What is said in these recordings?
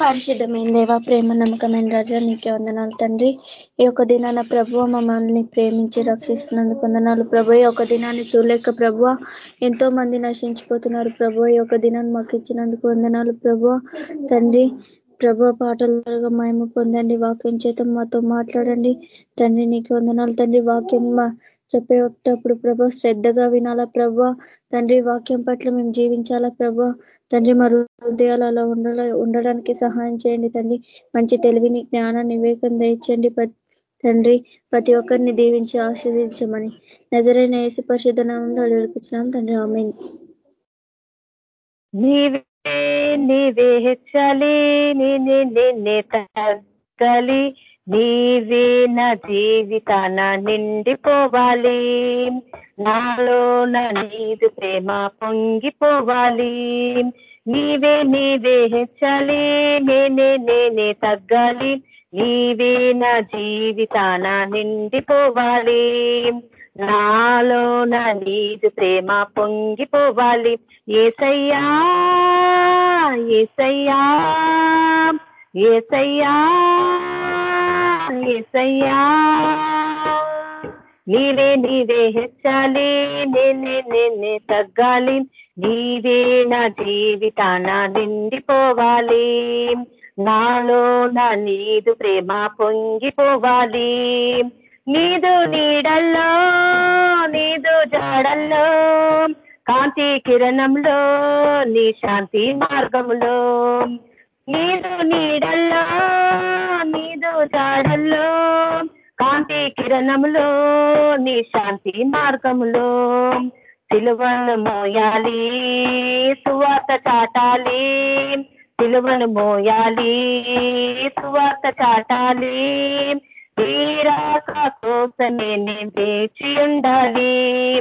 పరిశుద్ధమైన దేవ ప్రేమ నమ్మకమైన రాజా నీకే వందనాలు తండ్రి. ఈ యొక్క దినాన ప్రభు మమ్మల్ని ప్రేమించి రక్షిస్తున్నందుకు వందనాలు. ప్రభు ఈ యొక్క దినాన్ని చూడలేక ప్రభు ఎంతో మంది నశించిపోతున్నారు ప్రభు ఈ యొక్క దినాన్ని మాకు ఇచ్చినందుకు వందనాలు ప్రభు తండ్రి. ప్రభు పాటలుగా మేము పొందండి వాక్యం చేత మాతో మాట్లాడండి. తండ్రి నీకు వందనాలు తండ్రి. వాక్యం చెప్పేటప్పుడు ప్రభ శ్రద్ధగా వినాలా ప్రభా. తండ్రి వాక్యం పట్ల మేము జీవించాలా ప్రభా. తండ్రి మరి ఉండాల ఉండడానికి సహాయం చేయండి తండ్రి. మంచి తెలివిని జ్ఞానాన్ని వివేకం దయచేయండి తండ్రి. ప్రతి ఒక్కరిని దీవించి ఆశీర్దించమని నజరైన ఏసు పరిశుద్ధ అడుగుతున్నాం తండ్రి ఆమె నీవే హెచ్చాలి నిన్నే తగ్గాలి నీవే నా జీవితాన నిండిపోవాలి. నాలో నీదు ప్రేమ పొంగిపోవాలి. నీవే నీవే హెచ్చాలి నేనే నేనే తగ్గాలి. నీవే నా జీవితాన నిండిపోవాలి. నాలో నా నీదు ప్రేమ పొంగిపోవాలి. ఏసయ్యా ఏసయ్యా ఏసయ్యా. ఏసయ్యా నీవే నీవే హెచ్చాలి నేనే నేనే తగ్గాలి. నీవే నా జీవితాన నిండిపోవాలి. నాలో నా నీదు ప్రేమ పొంగిపోవాలి. నీదు నీడల్లో నీదు జాడల్లో కాంతి కిరణంలో నీ శాంతి మార్గంలో. నీదు నీడల్లో నీదు జాడల్లో కాంతి కిరణంలో నీ శాంతి మార్గంలో సిలువను మోయాలి సువార్త చాటాలి. సిలువను మోయాలి సువార్త చాటాలి. తీరాక కోసమే వేచి ఉండాలి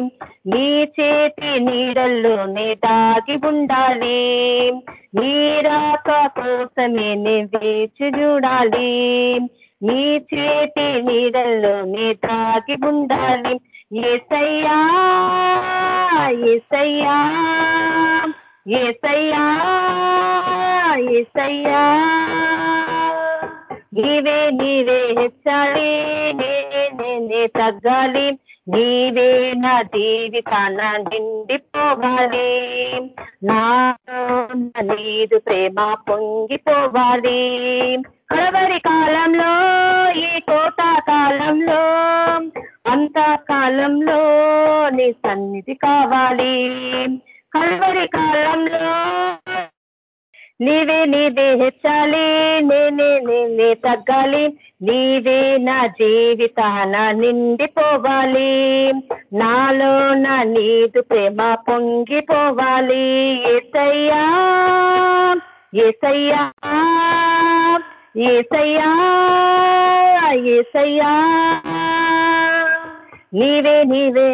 నీ చేతి నీడల్లోనే దాగి ఉండాలి. నీరాక కోసమే నేను వేచి చూడాలి. నీ చేతి నీడల్లోనే దాగి ఉండాలి. ఏసయ్యా ఏసయ్యా ఏసయ్యా ఏసయ్యా. నీవే నీవే హెచ్చాలి నేనే తగ్గాలి నీవే నా జీవితాన నిండిపోవాలి. నా నీదు ప్రేమ పొంగిపోవాలి. కడవరి కాలంలో ఈ కోట కాలంలో అంత కాలంలో నీ సన్నిధి కావాలి. కడవరి కాలంలో నీవే నీవే హెచ్చాలి నేనే నేనే తగ్గాలి నీవే నా జీవితాన నిండిపోవాలి నాలో నా నీదు ప్రేమ పొంగిపోవాలి. ఏసయ్యా ఏసయ్యా ఏసయ్యా ఏసయ్యా నీవే నీవే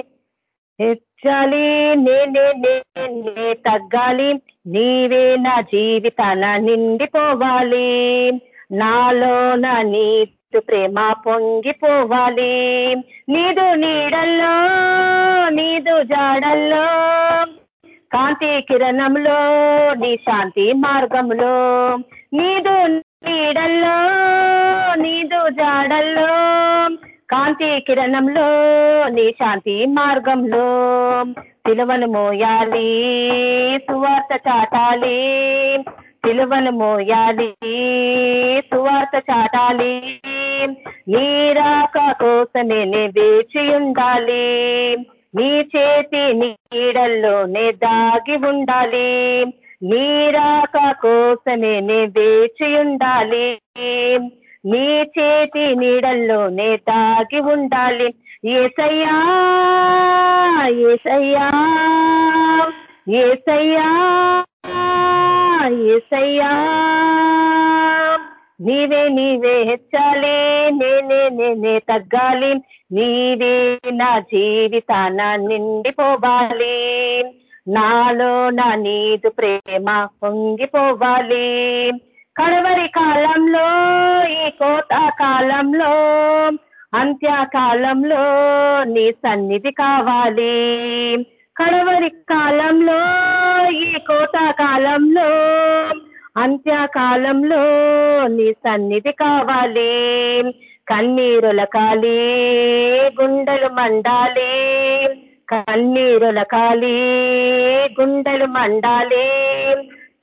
తగ్గించాలి నేనే నేనే తగ్గాలి నీవే నా జీవితాన నిండిపోవాలి నాలో నా నీతు ప్రేమ పొంగిపోవాలి నీదు నీడల్లో నీదు జాడల్లో కాంతి కిరణంలో నీ శాంతి మార్గంలో నీదు నీడల్లో నీదు జాడల్లో కాంతి కిరణంలో నీ శాంతి మార్గంలో పిలువను మోయాలి సువార్త చాటాలి. పిలువను మోయాలి సువార్త చాటాలి. నీరాక కోసమే నే వేచి ఉండాలి. నీ చేతి నీడల్లోనే దాగి ఉండాలి. నీరాక కోసమే నే వేచి ఉండాలి. నీ చేతి నీడల్లోనే తాగి ఉండాలి. ఏసయ్యా ఏసయ్యా ఏసయ్యా ఏసయ్యా. నీవే నీవే హెచ్చాలి నేనే నేనే తగ్గాలి. నీవే నా జీవితాన నిండిపోవాలి. నాలో నా నీదు ప్రేమ పొంగిపోవాలి. కడవరి కాలంలో ఈ కోత కాలంలో అంత్యకాలంలో నీ సన్నిధి కావాలి. కడవరి కాలంలో ఈ కోత కాలంలో అంత్యకాలంలో నీ సన్నిధి కావాలి. కన్నీరుల కాలి గుండెలు మండాలి. కన్నీరుల కాలి గుండెలు మండాలి.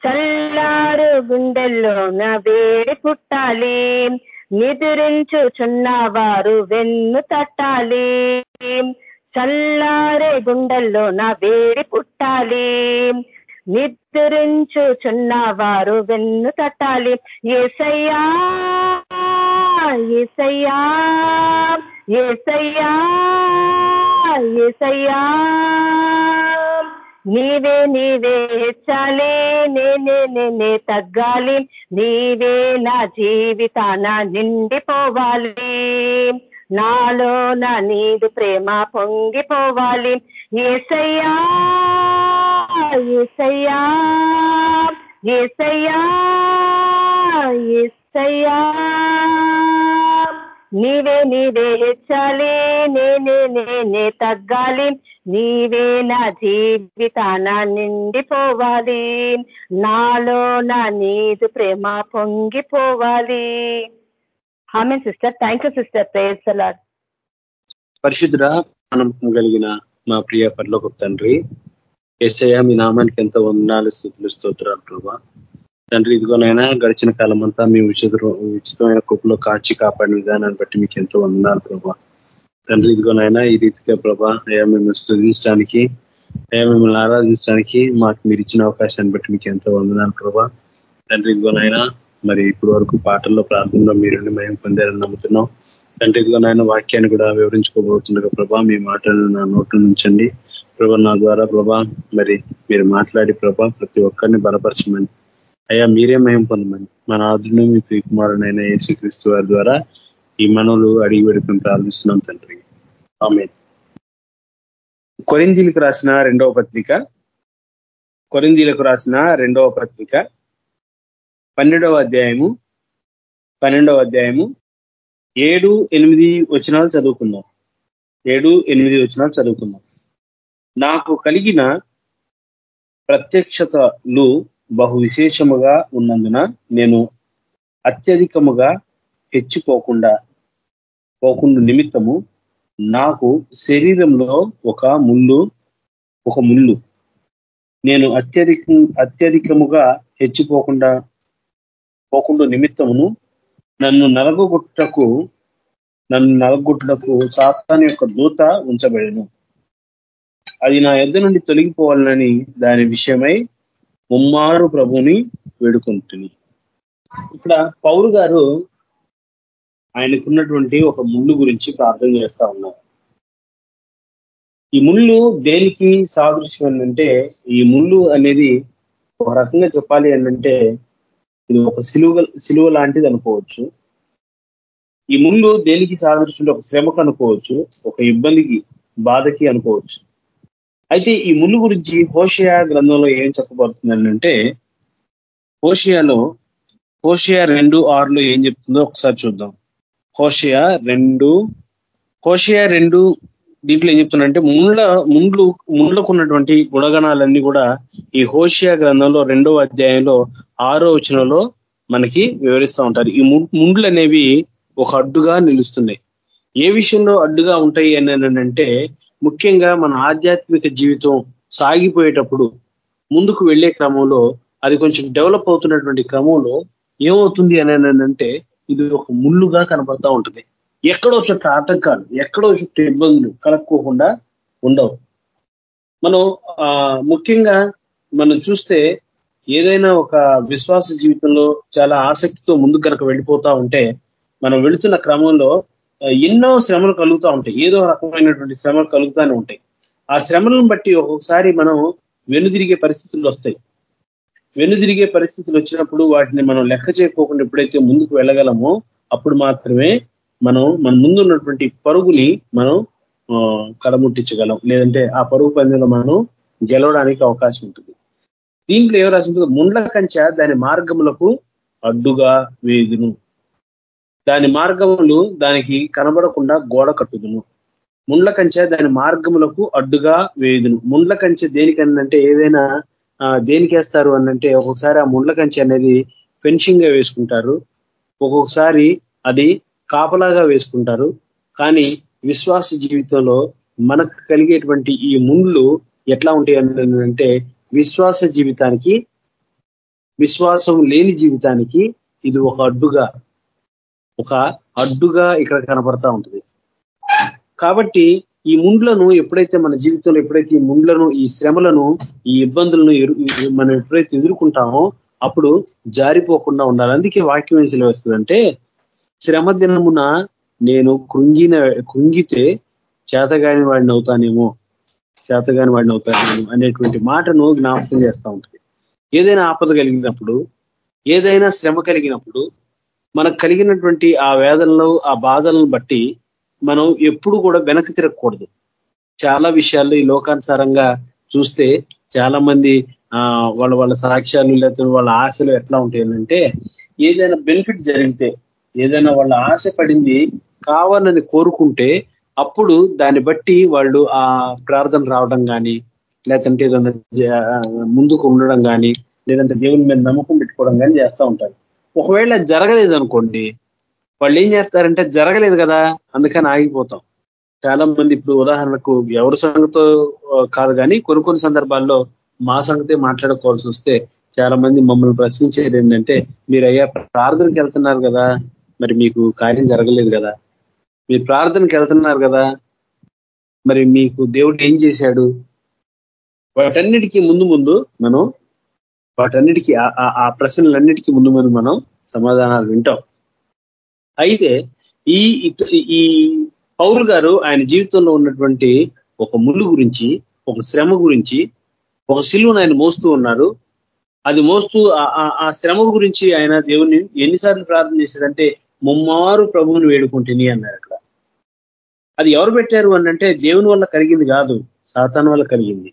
చల్లారు గుండెల్లో నా వేడి పుట్టాలి. నిదురించుచున్న వారు వెన్ను తట్టాలి. చల్లారే గుండెల్లో నా వేడి పుట్టాలి. నిద్రించుచున్న వారు వెన్ను తట్టాలి. ఏసయ్యా ఏసయ్యా ఏసయ్యా ఏసయ్యా. నీవే నీవే హెచ్చాలి నేనే నేనే తగ్గాలి. నీవే నా జీవితాన నిండిపోవాలి. నాలో నా నీదు ప్రేమ పొంగిపోవాలి. ఏసయ్యా ఏసయ్యా ఏసయ్యా ఏసయ్యా. నీవే నీవే హెచ్చాలి నేనే నేనే తగ్గాలి. నీవే నా జీవితాన నిండిపోవాలి. నాలో నా నీదు ప్రేమ పొంగిపోవాలి. ఆమె sister thank you sister prayer salad పరిశుద్ధ కలిగిన మా ప్రియ పర్లోక తండ్రి ఎస్ఐ మీ నామానికి ఎంతో వందనాలు స్థితులు స్తోత్రాలు ప్రభా. తండ్రి ఇదిగోనైనా గడిచిన కాలం అంతా మీ ఉచిత ఉచితమైన కుప్పలో కాచి కాపాడిన విధానాన్ని బట్టి మీకు ఎంతో వందనాలు ప్రభా. తండ్రి ఇదిగోనైనా ఈ రీతిగా ప్రభా అయ్యా మిమ్మల్ని స్థుతించడానికి అయ్యా మిమ్మల్ని ఆరాధించడానికి మాకు మీరు ఇచ్చిన అవకాశాన్ని బట్టి మీకు ఎంతో వందనాలు ప్రభా. తండ్రి ఇదిగోనైనా మరి ఇప్పటి వరకు పాటల్లో ప్రార్థనలో మీరు మేము పొందారని నమ్ముతున్నాం. తండ్రి ఇదిగోనైనా వాక్యాన్ని కూడా వివరించుకోబోతుండగా ప్రభా మీ మాటలను నా నోట్ల నుంచండి ప్రభా నా ద్వారా ప్రభా మరి మీరు మాట్లాడి ప్రభా ప్రతి ఒక్కరిని బలపరచమని. అయ్యా మీరే మయం పొందమని. మన ఆదును మీ ప్రియకుమారునైనా యేసుక్రీస్తు వారి ద్వారా ఈ మనవులు అడిగి పెడుకుని ప్రార్థిస్తున్నాం తండ్రి. ఆమె కొరింజీలకు రాసిన రెండవ పత్రిక. కొరింజీలకు రాసిన రెండవ పత్రిక. పన్నెండవ అధ్యాయము. పన్నెండవ అధ్యాయము. ఏడు ఎనిమిది వచనాలు చదువుకుందాం. ఏడు ఎనిమిది వచనాలు చదువుకుందాం. నాకు కలిగిన ప్రత్యక్షతలు బహు విశేషముగా ఉన్నందున నేను అత్యధికముగా హెచ్చుకోకుండా పోకుండా నిమిత్తము నాకు శరీరంలో ఒక ముళ్ళు ఒక ముళ్ళు. నేను అత్యధిక అత్యధికముగా హెచ్చిపోకుండా పోకుండా నిమిత్తమును నన్ను నలగొట్టుటకు నన్ను నలగొట్టుటకు సాతాన్ యొక్క దూత ఉంచబడను. అది నా ఎద్ద నుండి తొలగిపోవాలని దాని విషయమై ముమ్మారు ప్రభుని వేడుకుంటుంది ఇక్కడ పౌరు గారు ఆయనకున్నటువంటి ఒక ముళ్ళు గురించి ప్రార్థన చేస్తా ఉన్నారు. ఈ ముళ్ళు దేనికి సాదృశ్యం అంటే ఈ ముళ్ళు అనేది ఒక రకంగా చెప్పాలి అంటే ఇది ఒక సిలువ సిలువ లాంటిది అనుకోవచ్చు. ఈ ముళ్ళు దేనికి సాదృశ్యం ఒక శ్రమకు అనుకోవచ్చు ఒక ఇబ్బందికి బాధకి అనుకోవచ్చు. అయితే ఈ ముళ్ళు గురించి హోషయా గ్రంథంలో ఏం చెప్పబడుతుంది అంటే హోషియాలో హోషియా రెండు ఆరులో ఏం చెప్తుందో ఒకసారి చూద్దాం. హోషియా రెండు హోషియా రెండు దీంట్లో ఏం చెప్తున్నారంటే ముండ్ల ముండ్లు ముండ్లకు ఉన్నటువంటి గుణగణాలన్నీ కూడా ఈ హోషియా గ్రంథంలో రెండవ అధ్యాయంలో ఆరో వచనంలో మనకి వివరిస్తూ ఉంటారు. ఈ ముండ్లు అనేవి ఒక అడ్డుగా నిలుస్తున్నాయి. ఏ విషయంలో అడ్డుగా ఉంటాయి అని అంటే ముఖ్యంగా మన ఆధ్యాత్మిక జీవితం సాగిపోయేటప్పుడు ముందుకు వెళ్ళే క్రమంలో అది కొంచెం డెవలప్ అవుతున్నటువంటి క్రమంలో ఏమవుతుంది అని అంటే ఇది ఒక ముళ్ళుగా కనబడతా ఉంటుంది. ఎక్కడో చుట్ట ఆటంకాలు ఎక్కడో చుట్ట ఇబ్బందులు కలక్కోకుండా ఉండవు. మనం ముఖ్యంగా మనం చూస్తే ఏదైనా ఒక విశ్వాస జీవితంలో చాలా ఆసక్తితో ముందుకు కనుక వెళ్ళిపోతా ఉంటే మనం వెళుతున్న క్రమంలో ఎన్నో శ్రమలు కలుగుతూ ఉంటాయి. ఏదో రకమైనటువంటి శ్రమలు కలుగుతూనే ఉంటాయి. ఆ శ్రమలను బట్టి ఒక్కొక్కసారి మనం వెనుదిరిగే పరిస్థితులు వస్తాయి. వెనుదిరిగే పరిస్థితులు వచ్చినప్పుడు వాటిని మనం లెక్క చేయకోకుండా ఎప్పుడైతే ముందుకు వెళ్ళగలమో అప్పుడు మాత్రమే మనం మన ముందు ఉన్నటువంటి పరుగుని మనం కడముట్టించగలం. లేదంటే ఆ పరుగు పందెంలో మనం గెలవడానికి అవకాశం ఉంటుంది. దీంట్లో ఏం రాసింది ముండ్ల కంచ దాని మార్గములకు అడ్డుగా వేదును దాని మార్గములు దానికి కనబడకుండా గోడ కట్టుదును. ముండ్ల కంచె దాని మార్గములకు అడ్డుగా వేయుదును ముండ్ల కంచె దేనికంటే ఏదైనా దేనికి వేస్తారు అనంటే ఒక్కొక్కసారి ఆ ముండ్ల కంచి అనేది ఫెన్షింగ్గా వేసుకుంటారు. ఒక్కొక్కసారి అది కాపలాగా వేసుకుంటారు. కానీ విశ్వాస జీవితంలో మనకు కలిగేటువంటి ఈ ముండ్లు ఎట్లా ఉంటాయి అంటే విశ్వాస జీవితానికి విశ్వాసం లేని జీవితానికి ఇది ఒక అడ్డుగా ఒక అడ్డుగా ఇక్కడ కనపడతా ఉంటుంది. కాబట్టి ఈ ముండ్లను ఎప్పుడైతే మన జీవితంలో ఎప్పుడైతే ఈ ముండ్లను ఈ శ్రమలను ఈ ఇబ్బందులను మనం ఎప్పుడైతే ఎదుర్కొంటామో అప్పుడు జారిపోకుండా ఉండాలి. అందుకే వాక్యం ఏం సెలవుస్తుందంటే శ్రమ దినమున నేను కృంగిన కృంగితే చేతగాని వాడిని అవుతానేమో చేతగాని వాడిని అవుతానేమో అనేటువంటి మాటను జ్ఞాపకం చేస్తూ ఉంటుంది. ఏదైనా ఆపద కలిగినప్పుడు ఏదైనా శ్రమ కలిగినప్పుడు మనకు కలిగినటువంటి ఆ వేదనలు ఆ బాధలను బట్టి మనం ఎప్పుడు కూడా వెనక్కి తిరగకూడదు. చాలా విషయాల్లో ఈ లోకానుసారంగా చూస్తే చాలా మంది వాళ్ళ వాళ్ళ సాక్ష్యాలు లేకపోతే వాళ్ళ ఆశలు ఎట్లా ఉంటాయంటే ఏదైనా బెనిఫిట్ జరిగితే ఏదైనా వాళ్ళ ఆశ పడింది కావాలని కోరుకుంటే అప్పుడు దాన్ని బట్టి వాళ్ళు ఆ ప్రార్థన రావడం కానీ లేదంటే ఏదైనా ముందుకు ఉండడం కానీ లేదంటే దేవుని మీద నమ్మకం పెట్టుకోవడం కానీ చేస్తూ ఉంటారు. ఒకవేళ జరగలేదు అనుకోండి వాళ్ళు ఏం చేస్తారంటే జరగలేదు కదా అందుకని ఆగిపోతాం. చాలా మంది ఇప్పుడు ఉదాహరణకు ఎవరి సంగతో కాదు కానీ కొన్ని కొన్ని సందర్భాల్లో మా సంగతే మాట్లాడుకోవాల్సి వస్తే చాలా మంది మమ్మల్ని ప్రశ్నించేది ఏంటంటే మీరు అయ్యా ప్రార్థనకి వెళ్తున్నారు కదా మరి మీకు కార్యం జరగలేదు కదా. మీరు ప్రార్థనకి వెళ్తున్నారు కదా మరి మీకు దేవుడు ఏం చేశాడు? వాటన్నిటికీ ముందు ముందు మనం వాటన్నిటికీ ఆ ప్రశ్నలన్నిటికీ ముందు ముందు మనం సమాధానాలు వింటాం. అయితే ఈ ఈ పౌరు గారు ఆయన జీవితంలో ఉన్నటువంటి ఒక ముళ్ళు గురించి ఒక శ్రమ గురించి ఒక సిలువను ఆయన మోస్తూ ఉన్నారు. అది మోస్తూ ఆ శ్రమ గురించి ఆయన దేవుని ఎన్నిసార్లు ప్రార్థన చేశాడంటే ముమ్మారు ప్రభువుని వేడుకుంటేని అన్నారు అక్కడ. అది ఎవరు పెట్టారు అనంటే దేవుని వల్ల కలిగింది కాదు సాతాన్ వల్ల కలిగింది.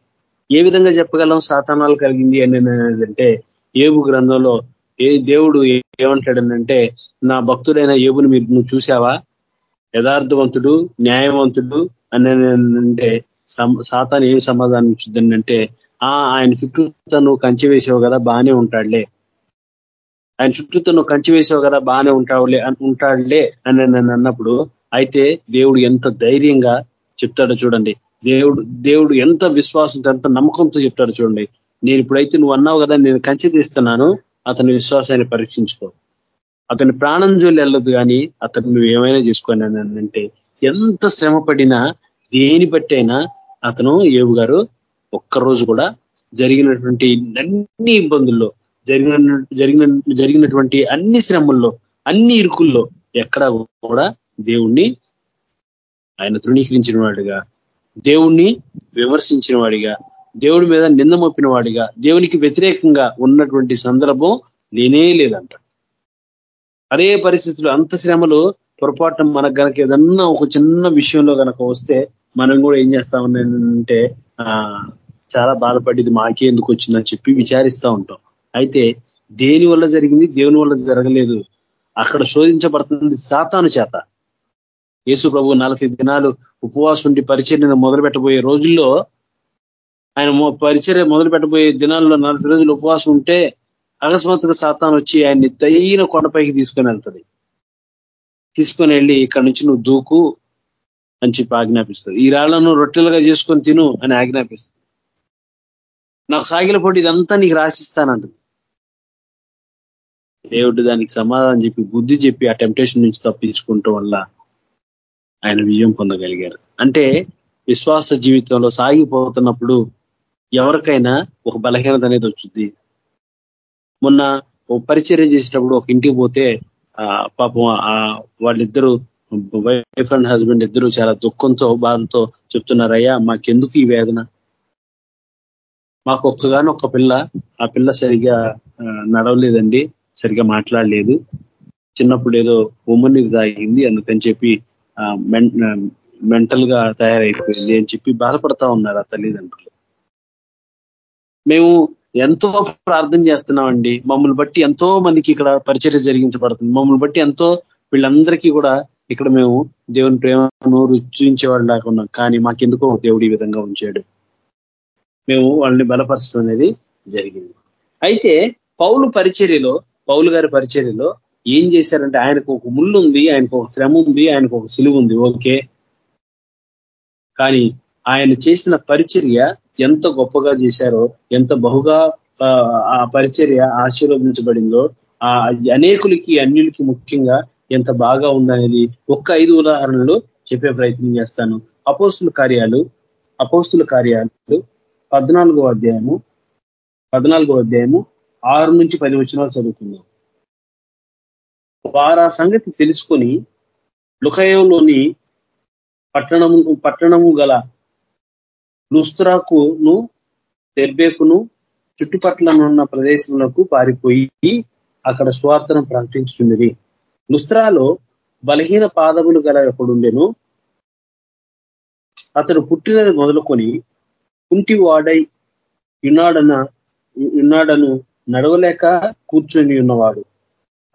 ఏ విధంగా చెప్పగలం సాతాన్ వల్ల కలిగింది అని అంటే ఏబు గ్రంథంలో ఏ దేవుడు ఏమంటాడనంటే నా భక్తుడైన ఏబుని మీరు నువ్వు చూసావా యథార్థవంతుడు న్యాయవంతుడు అని అంటే సాతాన్ ఏం సమాధానం ఇచ్చిందంటే ఆ ఆయన చుట్టూ కంచి వేసావు కదా బాగానే ఉంటాడులే. ఆయన చుట్టూ కంచి వేసావు కదా బాగానే ఉంటావులే ఉంటాడులే అని నన్ను అన్నప్పుడు అయితే దేవుడు ఎంత ధైర్యంగా చెప్తాడో చూడండి. దేవుడు దేవుడు ఎంత విశ్వాసంతో ఎంత నమ్మకంతో చెప్తాడో చూడండి. నేను ఇప్పుడైతే నువ్వు అన్నావు కదా నేను కంచి తీస్తున్నాను అతని విశ్వాసాన్ని పరీక్షించుకో. అతని ప్రాణం జోలి వెళ్ళదు కానీ అతను నువ్వు ఏమైనా చేసుకోని అంటే ఎంత శ్రమ పడినా దేని బట్టైనా అతను ఏవు గారు ఒక్కరోజు కూడా జరిగినటువంటి అన్ని ఇబ్బందుల్లో జరిగిన జరిగిన జరిగినటువంటి అన్ని శ్రమల్లో అన్ని ఇరుకుల్లో ఎక్కడ కూడా దేవుణ్ణి ఆయన తృణీకరించిన వాడిగా దేవుణ్ణి విమర్శించిన వాడిగా దేవుడి మీద నిందమొప్పిన వాడిగా దేవునికి వ్యతిరేకంగా ఉన్నటువంటి సందర్భం లేనే లేదంట అదే పరిస్థితులు అంత శ్రమలు పొరపాటున మనకు గనక ఏదన్నా ఒక చిన్న విషయంలో కనుక వస్తే మనం కూడా ఏం చేస్తా ఉన్నాయంటే చాలా బాధపడ్డది మాకే ఎందుకు వచ్చిందని చెప్పి విచారిస్తూ ఉంటాం. అయితే దేని వల్ల జరిగింది దేవుని వల్ల జరగలేదు అక్కడ శోధించబడుతుంది సాతాను చేత. యేసు ప్రభు నలభై దినాలు ఉపవాసం ఉండి పరిచర్యను మొదలు పెట్టబోయే రోజుల్లో ఆయన పరిచర్య మొదలు పెట్టబోయే దినాల్లో నలభై రోజులు ఉపవాసం ఉంటే అకస్మాత్తుగా సాతాన్ వచ్చి ఆయన్ని తైన కొండపైకి తీసుకొని వెళ్తుంది. తీసుకొని వెళ్ళి ఇక్కడ నుంచి నువ్వు దూకు అని చెప్పి ఆజ్ఞాపిస్తుంది. ఈ రాళ్ళను రొట్టెలుగా చేసుకొని తిను అని ఆజ్ఞాపిస్తుంది. నాకు సాగిల పొడి ఇదంతా నీకు రాసిస్తానంటుంది. దేవుడు దానికి సమాధానం చెప్పి బుద్ధి చెప్పి ఆ టెంప్టేషన్ నుంచి తప్పించుకుంటూ వల్ల ఆయన విజయం పొందగలిగారు. అంటే విశ్వాస జీవితంలో సాగిపోతున్నప్పుడు ఎవరికైనా ఒక బలహీనత అనేది వచ్చింది మొన్న పరిచర్య చేసేటప్పుడు ఒక ఇంటికి పోతే పాపం వాళ్ళిద్దరూ వైఫ్ అండ్ హస్బెండ్ ఇద్దరు చాలా దుఃఖంతో బాధతో చెప్తున్నారయ్యా మాకెందుకు ఈ వేదన? మాకు ఒక్కగానో ఒక్క పిల్ల ఆ పిల్ల సరిగా నడవలేదండి సరిగా మాట్లాడలేదు. చిన్నప్పుడు ఏదో ఉమ్మని తాగింది అందుకని చెప్పి మెంటల్గా తయారైపోయింది అని చెప్పి బాధపడతా ఉన్నారు ఆ తల్లిదండ్రులు. మేము ఎంతో ప్రార్థన చేస్తున్నామండి. మమ్మల్ని బట్టి ఎంతో మందికి ఇక్కడ పరిచర్య జరిగించబడుతుంది. మమ్మల్ని బట్టి ఎంతో వీళ్ళందరికీ కూడా ఇక్కడ మేము దేవుని ప్రేమను రుచించేవాడు లేకున్నాం కానీ మాకెందుకో దేవుడు ఈ విధంగా ఉంచాడు. మేము వాళ్ళని బలపరచడం అనేది జరిగింది. అయితే పౌలు పరిచర్యలో పౌలు గారి పరిచర్యలో ఏం చేశారంటే ఆయనకు ఒక ముళ్ళు ఉంది ఆయనకు ఒక శ్రమ ఉంది ఆయనకు ఒక సిలువు ఉంది. ఓకే. కానీ ఆయన చేసిన పరిచర్య ఎంత గొప్పగా చేశారో ఎంత బహుగా ఆ పరిచర్య ఆశీర్వదించబడిందో ఆ అనేకులకి అన్యులకి ముఖ్యంగా ఎంత బాగా ఉందనేది ఒక్క ఐదు ఉదాహరణలు చెప్పే ప్రయత్నం చేస్తాను. అపోస్తుల కార్యాలు అపోస్తుల కార్యాలు పద్నాలుగో అధ్యాయము పద్నాలుగో అధ్యాయము ఆరు నుంచి పది వచ్చినాలు చదువుకుందాం. వారు ఆ సంగతి తెలుసుకొని లుకయంలోని పట్టణము పట్టణము గల లుస్త్రాకును దెర్బేకును చుట్టుపట్లనున్న ప్రదేశంలోకు పారిపోయి అక్కడ స్వార్థను ప్రకటించుచున్నది. లుస్త్రాలో బలహీన పాదములు గల ఒకడుండెను. అతడు పుట్టినది మొదలుకొని కుంటి వాడై యునాడన యునాడను నడవలేక కూర్చొని ఉన్నవాడు.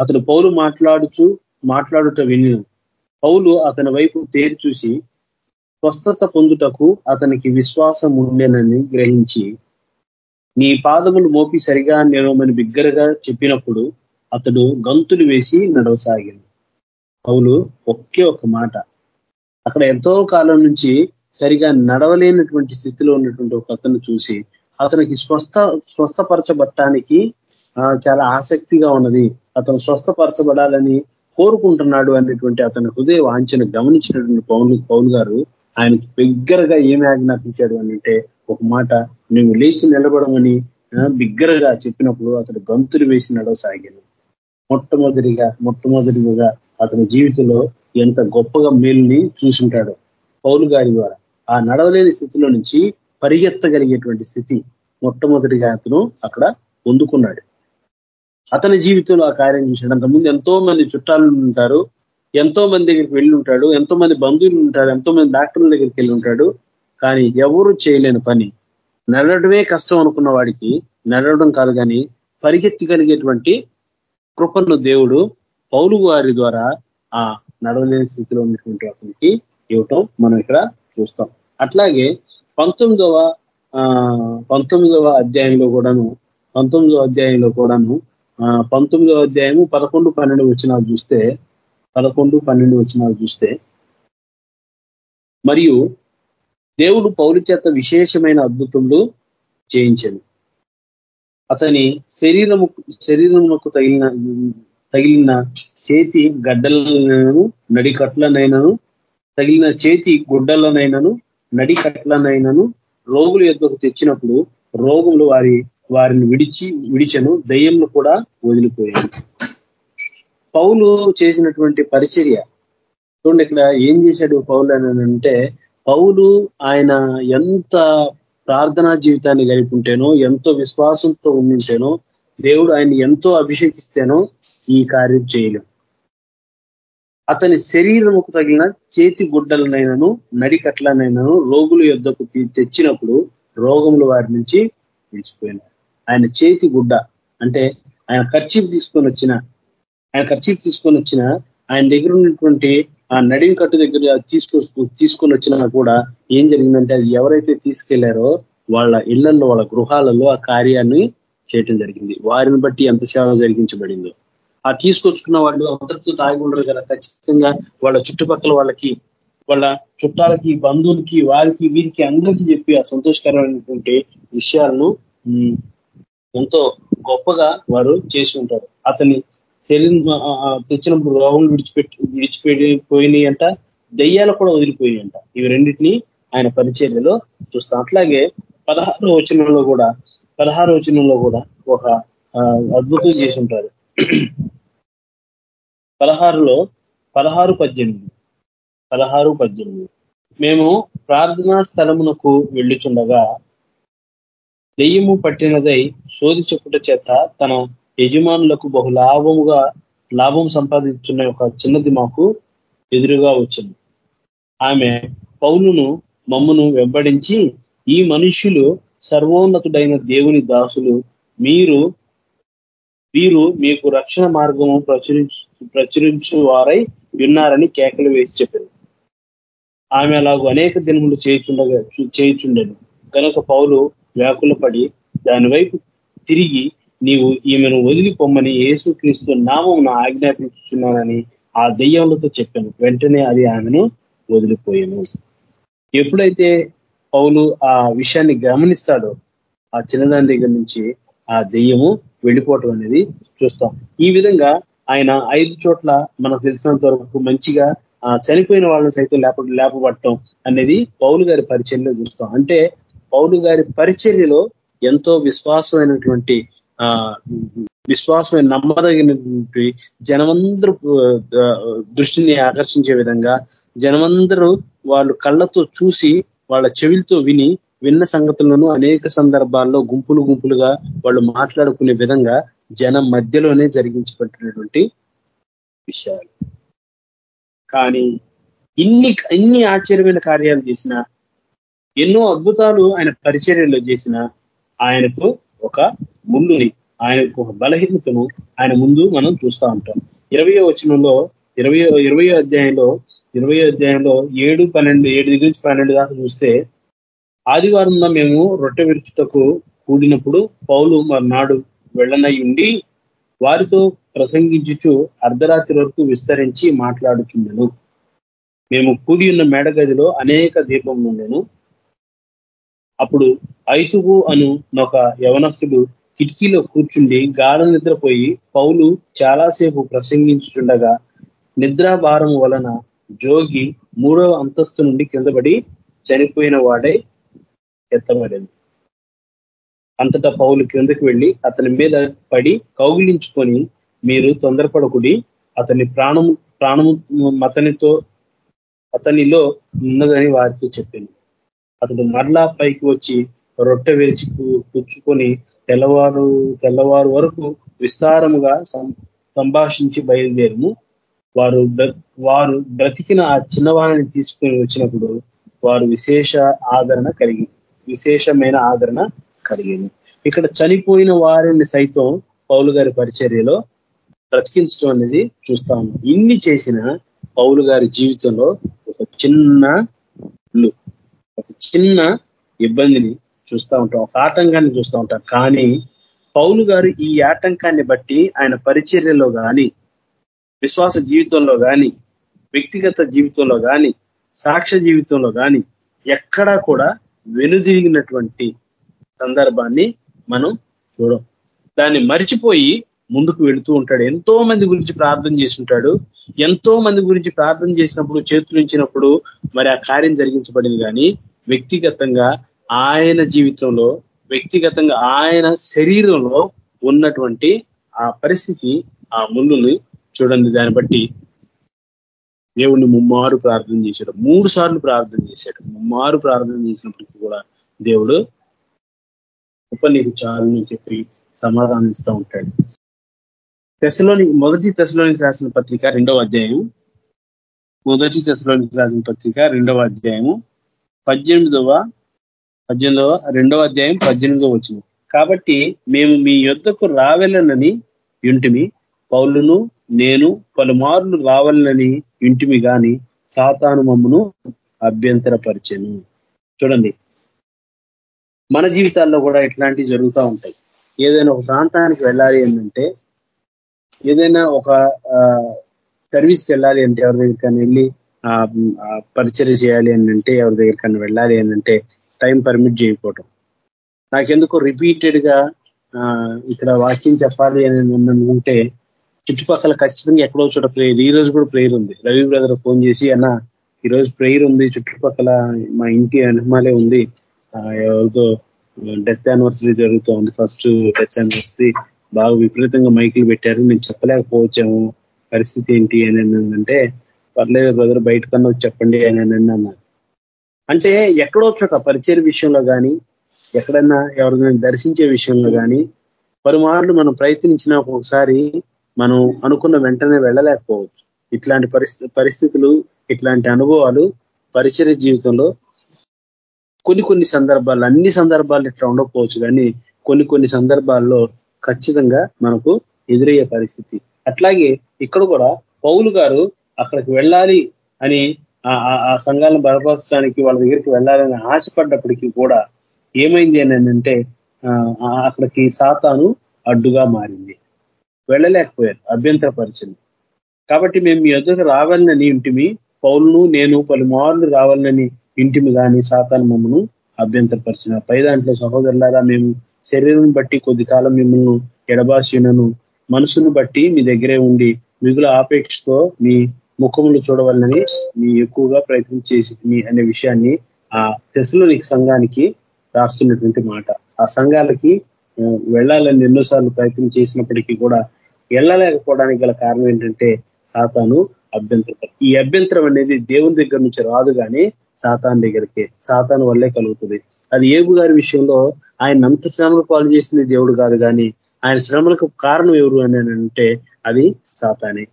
అతడు పౌలు మాట్లాడుచు మాట్లాడుట విని పౌలు అతని వైపు తేరి చూసి స్వస్థత పొందుటకు అతనికి విశ్వాసం ఉండేనని గ్రహించి నీ పాదములు మోపి సరిగా నిలవమని బిగ్గరగా చెప్పినప్పుడు అతడు గంతులు వేసి నడవసాగింది పౌలు ఒకే ఒక మాట. అక్కడ ఎంతో కాలం నుంచి సరిగా నడవలేనటువంటి స్థితిలో ఉన్నటువంటి ఒక అతను చూసి అతనికి స్వస్థ స్వస్థపరచబట్టానికి చాలా ఆసక్తిగా ఉన్నది. అతను స్వస్థపరచబడాలని కోరుకుంటున్నాడు అనేటువంటి అతని హృదయ వాంఛను గమనించినటువంటి పౌలు పౌలు గారు ఆయనకి బిగ్గరగా ఏమి ఆజ్ఞాపించాడు అంటే ఒక మాట నువ్వు లేచి నిలబడమని బిగ్గరగా చెప్పినప్పుడు అతడు గంతులు వేసి నడవసాగాను మొట్టమొదటిగా మొట్టమొదటిగా అతని జీవితంలో ఎంత గొప్పగా మేలుని చూసుంటాడు పౌలు గారి ద్వారా. ఆ నడవలేని స్థితిలో నుంచి పరిగెత్తగలిగేటువంటి స్థితి మొట్టమొదటిగా అతను అక్కడ పొందుకున్నాడు. అతని జీవితంలో ఆ కార్యం చూశాడు. అంతకుముందు ఎంతో మంది చుట్టాలు ఉంటారు. ఎంతో మంది దగ్గరికి వెళ్ళి ఉంటాడు ఎంతో మంది బంధువులు ఉంటారు ఎంతో మంది డాక్టర్ల దగ్గరికి వెళ్ళి ఉంటాడు. కానీ ఎవరు చేయలేని పని. నడవడమే కష్టం అనుకున్న వాడికి నడవడం కాదు కానీ పరిగెత్తగలిగేటువంటి కృపను దేవుడు పౌలు వారి ద్వారా ఆ నడవలేని స్థితిలో ఉన్నటువంటి అతనికి ఇవ్వటం మనం ఇక్కడ చూస్తాం. అట్లాగే పంతొమ్మిదవ పంతొమ్మిదవ అధ్యాయంలో కూడాను పంతొమ్మిదవ అధ్యాయంలో కూడాను పంతొమ్మిదవ అధ్యాయము పదకొండు పన్నెండు వచ్చినాలు చూస్తే పదకొండు పన్నెండు వచ్చినాలు చూస్తే మరియు దేవుడు పౌరు చేత విశేషమైన అద్భుతములు చేయించను. అతని శరీరము శరీరముకు తగిలిన తగిలిన చేతి గడ్డలనైనను నడికట్లనైనను తగిలిన చేతి గుడ్డలనైనను నడికట్లనైనను రోగులు ఎద్దకు తెచ్చినప్పుడు రోగులు వారి వారిని విడిచి విడిచను దయ్యంలు కూడా వదిలిపోయాను పౌలు చేసినటువంటి పరిచర్య. చూడండి ఇక్కడ ఏం చేశాడు పౌలు అని అంటే పౌలు ఆయన ఎంత ప్రార్థనా జీవితాన్ని కలిపి ఉంటేనో ఎంతో విశ్వాసంతో ఉండింటేనో దేవుడు ఆయన ఎంతో అభిషేకిస్తేనో ఈ కార్యం చేయలేం. అతని శరీరముకు తగిలిన చేతి గుడ్డలనైనను నడికట్లనైనను రోగుల యుద్ధకు తెచ్చినప్పుడు రోగములు వారి నుంచి విడిచిపోయినారు ఆయన చేతి గుడ్డ అంటే ఆయన ఖర్చీపు తీసుకొని వచ్చిన ఆయన ఖర్చీపు తీసుకొని వచ్చిన ఆయన దగ్గర ఉన్నటువంటి ఆ నడివి కట్టు దగ్గర తీసుకో తీసుకొని వచ్చినా కూడా ఏం జరిగిందంటే అది ఎవరైతే తీసుకెళ్ళారో వాళ్ళ ఇళ్ళలో వాళ్ళ గృహాలలో ఆ కార్యాన్ని చేయటం జరిగింది. వారిని బట్టి ఎంత సేవ జరిగించబడిందో. ఆ తీసుకొచ్చుకున్న వాళ్ళు అందరితో తాగి ఉండరు కదా. ఖచ్చితంగా వాళ్ళ చుట్టుపక్కల వాళ్ళకి వాళ్ళ చుట్టాలకి బంధువులకి వారికి వీరికి అందరికీ చెప్పి ఆ సంతోషకరమైనటువంటి విషయాలను ఎంతో గొప్పగా వారు చేసి ఉంటారు. అతని శరీరం తెచ్చినప్పుడు రోగం విడిచిపెట్టి విడిచిపెట్టిపోయినాయి అంట దయ్యాలు కూడా వదిలిపోయినాయి అంట. ఇవి రెండింటినీ ఆయన పరిచర్యలో చూస్తాం. అట్లాగే పదహారు వచనంలో కూడా పదహారు వచనంలో కూడా ఒక అద్భుతం చేసి ఉంటారు పదహారులో పదహారు పద్దెనిమిది పదహారు పద్దెనిమిది. మేము ప్రార్థనా స్థలమునకు వెళ్ళుచుండగా దెయ్యము పట్టినదై శోధి చెప్పుట చేత తన యజమానులకు బహు లాభముగా లాభం సంపాదించున్న ఒక చిన్నది మాకు ఎదురుగా వచ్చింది. ఆమె పౌలును మమ్మను వెంబడించి ఈ మనుష్యులు సర్వోన్నతుడైన దేవుని దాసులు. మీరు వీరు మీకు రక్షణ మార్గము ప్రచురించు ప్రచురించు వారై ఉన్నారని కేకలు వేసి చెప్పారు. ఆమె అలాగూ అనేక దినములు చేయుచుండగా చేయుచుండను. కనుక పౌలు వ్యాకుల పడి దాని వైపు తిరిగి నీవు ఈమెను వదిలిపోమ్మని యేసుక్రీస్తు నామం ఆజ్ఞాపించున్నానని ఆ దెయ్యములతో చెప్పాను. వెంటనే అది ఆమెను వదిలిపోయాను. ఎప్పుడైతే పౌలు ఆ విషయాన్ని గమనిస్తాడో ఆ చిన్నదాని దగ్గర నుంచి ఆ దెయ్యము వెళ్ళిపోవటం అనేది చూస్తాం. ఈ విధంగా ఆయన ఐదు చోట్ల మనకు తెలిసినంత వరకు మంచిగా చనిపోయిన వాళ్ళని సైతం లేప లేపబట్టడం అనేది పౌలు గారి పరిచర్యలో చూస్తాం. అంటే పౌలు గారి పరిచర్యలో ఎంతో విశ్వాసమైనటువంటి ఆ విశ్వాసమైన నమ్మదగినటువంటి జనమందరూ దృష్టిని ఆకర్షించే విధంగా జనమందరూ వాళ్ళు కళ్ళతో చూసి వాళ్ళ చెవిలతో విని విన్న సంగతులను అనేక సందర్భాల్లో గుంపులు గుంపులుగా వాళ్ళు మాట్లాడుకునే విధంగా జనం మధ్యలోనే జరిగించబడినటువంటి విషయాలు. కానీ ఇన్ని ఇన్ని ఆశ్చర్యమైన కార్యాలు చేసిన ఎన్నో అద్భుతాలు ఆయన పరిచర్యలో చేసిన ఆయనకు ఒక ముందుని ఆయన ఒక బలహీనతను ఆయన ముందు మనం చూస్తూ ఉంటాం. ఇరవయో వచనంలో ఇరవై ఇరవయో అధ్యాయంలో ఇరవయో అధ్యాయంలో ఏడు పన్నెండు ఏడు దగ్గర నుంచి పన్నెండు దాకా చూస్తే ఆదివారం మేము రొట్టె విరుచుటకు కూడినప్పుడు పౌలు మర్నాడు వెళ్ళనై ఉండి వారితో ప్రసంగించుచు అర్ధరాత్రి వరకు విస్తరించి మాట్లాడుచుండెను. మేము కూడి ఉన్న మేడగదిలో అనేక దీపం ఉండెను. అప్పుడు ఐతుగు అను ఒక యవనస్తుడు కిటికీలో కూర్చుండి గాఢ నిద్రపోయి పౌలు చాలాసేపు ప్రసంగించుచుండగా నిద్రాభారం వలన జోగి మూడవ అంతస్తు నుండి కిందపడి చనిపోయిన వాడై ఎత్తబడింది. అంతటా పౌలు కిందకి వెళ్ళి అతని మీద పడి కౌగిలించుకొని మీరు తొందరపడకుడి అతని ప్రాణము ప్రాణము అతనితో అతనిలో ఉన్నదని వారితో చెప్పింది. అతడు మరలా పైకి వచ్చి రొట్టె విరిచి పుచ్చుకొని తెల్లవారు తెల్లవారు వరకు విస్తారముగా సంభాషించి బయలుదేరము. వారు వారు బ్రతికిన ఆ చిన్నవాణిని తీసుకొని వచ్చినప్పుడు వారు విశేష ఆదరణ కలిగి విశేషమైన ఆదరణ కలిగింది ఇక్కడ చనిపోయిన వారిని సైతం పౌలు గారి పరిచర్యలో బ్రతికించడం అనేది చూస్తాము. ఇన్ని చేసిన పౌలు గారి జీవితంలో ఒక చిన్న ఒక చిన్న ఇబ్బందిని చూస్తూ ఉంటాం ఒక ఆటంకాన్ని చూస్తూ ఉంటాం. కానీ పౌలు గారు ఈ ఆటంకాన్ని బట్టి ఆయన పరిచర్యలో కానీ విశ్వాస జీవితంలో కానీ వ్యక్తిగత జీవితంలో కానీ సాక్ష్య జీవితంలో కానీ ఎక్కడా కూడా వెనుదిరిగినటువంటి సందర్భాన్ని మనం చూడం. దాన్ని మరిచిపోయి ముందుకు వెళుతూ ఉంటాడు. ఎంతో మంది గురించి ప్రార్థన చేసి ఉంటాడు. ఎంతో మంది గురించి ప్రార్థన చేసినప్పుడు చేతులు ఇచ్చినప్పుడు మరి ఆ కార్యం జరిగించబడింది. కానీ వ్యక్తిగతంగా ఆయన జీవితంలో వ్యక్తిగతంగా ఆయన శరీరంలో ఉన్నటువంటి ఆ పరిస్థితి ఆ ముళ్ళుని చూడండి. దాన్ని బట్టి దేవుణ్ణి ముమ్మారు ప్రార్థన చేశాడు. మూడు సార్లు ప్రార్థన చేశాడు. ముమ్మారు ప్రార్థన చేసినప్పటికీ కూడా దేవుడు ఉప నీకు చాలని చెప్పి సమాధానం ఇస్తూ ఉంటాడు. తెశలోని మొదటి దశలోని రాసిన పత్రిక రెండవ అధ్యాయం మొదటి దశలోని రాసిన పత్రిక రెండవ అధ్యాయము. పద్దెనిమిదవ పద్దెనిమిదవ రెండవ అధ్యాయం పద్దెనిమిదవ వచ్చిన కాబట్టి మేము మీ యొద్దకు రావాలనని ఇంటిమి పౌలును నేను పలుమార్లు రావాలని ఇంటిమి గాని సాతాను మమ్మను అభ్యంతరపరిచను. చూడండి. మన జీవితాల్లో కూడా ఇట్లాంటివి జరుగుతూ ఉంటాయి. ఏదైనా ఒక ప్రాంతానికి వెళ్ళాలి ఏంటంటే ఏదైనా ఒక సర్వీస్కి వెళ్ళాలి అంటే ఎవరి దగ్గరికైనా వెళ్ళి పరిచయం చేయాలి అని అంటే ఎవరి దగ్గరికైనా వెళ్ళాలి అని అంటే టైం పర్మిట్ చేయకపోవటం. నాకెందుకు రిపీటెడ్గా ఇక్కడ వాక్యం చెప్పాలి అని అనుకుంటే చుట్టుపక్కల ఖచ్చితంగా ఎక్కడో చోట ప్రేయర్ ఈ రోజు కూడా ప్రేయర్ ఉంది. రవి బ్రదర్ ఫోన్ చేసి అన్న ఈ రోజు ప్రేయర్ ఉంది చుట్టుపక్కల మా ఇంటి అనుమాలే ఉంది. ఎవరితో డెత్ యానివర్సరీ జరుగుతూ ఉంది ఫస్ట్ డెత్ యానివర్సరీ బాగా విపరీతంగా మైకులు పెట్టారు. నేను చెప్పలేకపోవచ్చాము పరిస్థితి ఏంటి అని అంటే పర్లేదు బ్రదర్ బయట కన్నా చెప్పండి అని అన్నారు. అంటే ఎక్కడో చోట పరిచయ విషయంలో కానీ ఎక్కడన్నా ఎవరినైనా దర్శించే విషయంలో కానీ పలుమార్లు మనం ప్రయత్నించిన ఒకసారి మనం అనుకున్న వెంటనే వెళ్ళలేకపోవచ్చు. ఇట్లాంటి పరిస్థితులు ఇట్లాంటి అనుభవాలు పరిచయ జీవితంలో కొన్ని కొన్ని సందర్భాలు అన్ని సందర్భాలు ఇట్లా ఉండకపోవచ్చు. కానీ కొన్ని కొన్ని సందర్భాల్లో ఖచ్చితంగా మనకు ఎదురయ్యే పరిస్థితి. అట్లాగే ఇక్కడ కూడా పౌలు గారు అక్కడికి వెళ్ళాలి అని ఆ సంఘాలను బలపరచడానికి వాళ్ళ దగ్గరికి వెళ్ళాలని ఆశపడ్డప్పటికీ కూడా ఏమైంది అని అంటే అక్కడికి సాతాను అడ్డుగా మారింది. వెళ్ళలేకపోయారు అభ్యంతరపరిచింది. కాబట్టి మేము మీ ఎదురు రావాలని ఇంటిమి పౌలను నేను పలుమార్లు రావాలని ఇంటిమి కానీ సాతాను మమ్మను అభ్యంతరపరిచిన. పై దాంట్లో సహోదరులారా మేము శరీరం బట్టి కొద్ది కాలం మిమ్మల్ని ఎడబాసినను మనసును బట్టి మీ దగ్గరే ఉండి మిగుల ఆపేక్షతో మీ ముఖములు చూడవాలని మీ ఎక్కువగా ప్రయత్నం చేసి మీ అనే విషయాన్ని ఆ తెసలోని సంఘానికి రాస్తున్నటువంటి మాట. ఆ సంఘాలకి వెళ్ళాలని ఎన్నోసార్లు ప్రయత్నం చేసినప్పటికీ కూడా వెళ్ళలేకపోవడానికి గల కారణం ఏంటంటే సాతాను అభ్యంతరం. ఈ అభ్యంతరం అనేది దేవుని దగ్గర నుంచి రాదు కానీ సాతాన్ దగ్గరికి సాతాను వల్లే కలుగుతుంది. అది ఏబు గారి విషయంలో ఆయన అంత శ్రమలు పాలు చేసింది దేవుడు కాదు కానీ ఆయన శ్రమలకు కారణం ఎవరు అని అంటే అది సాతానే.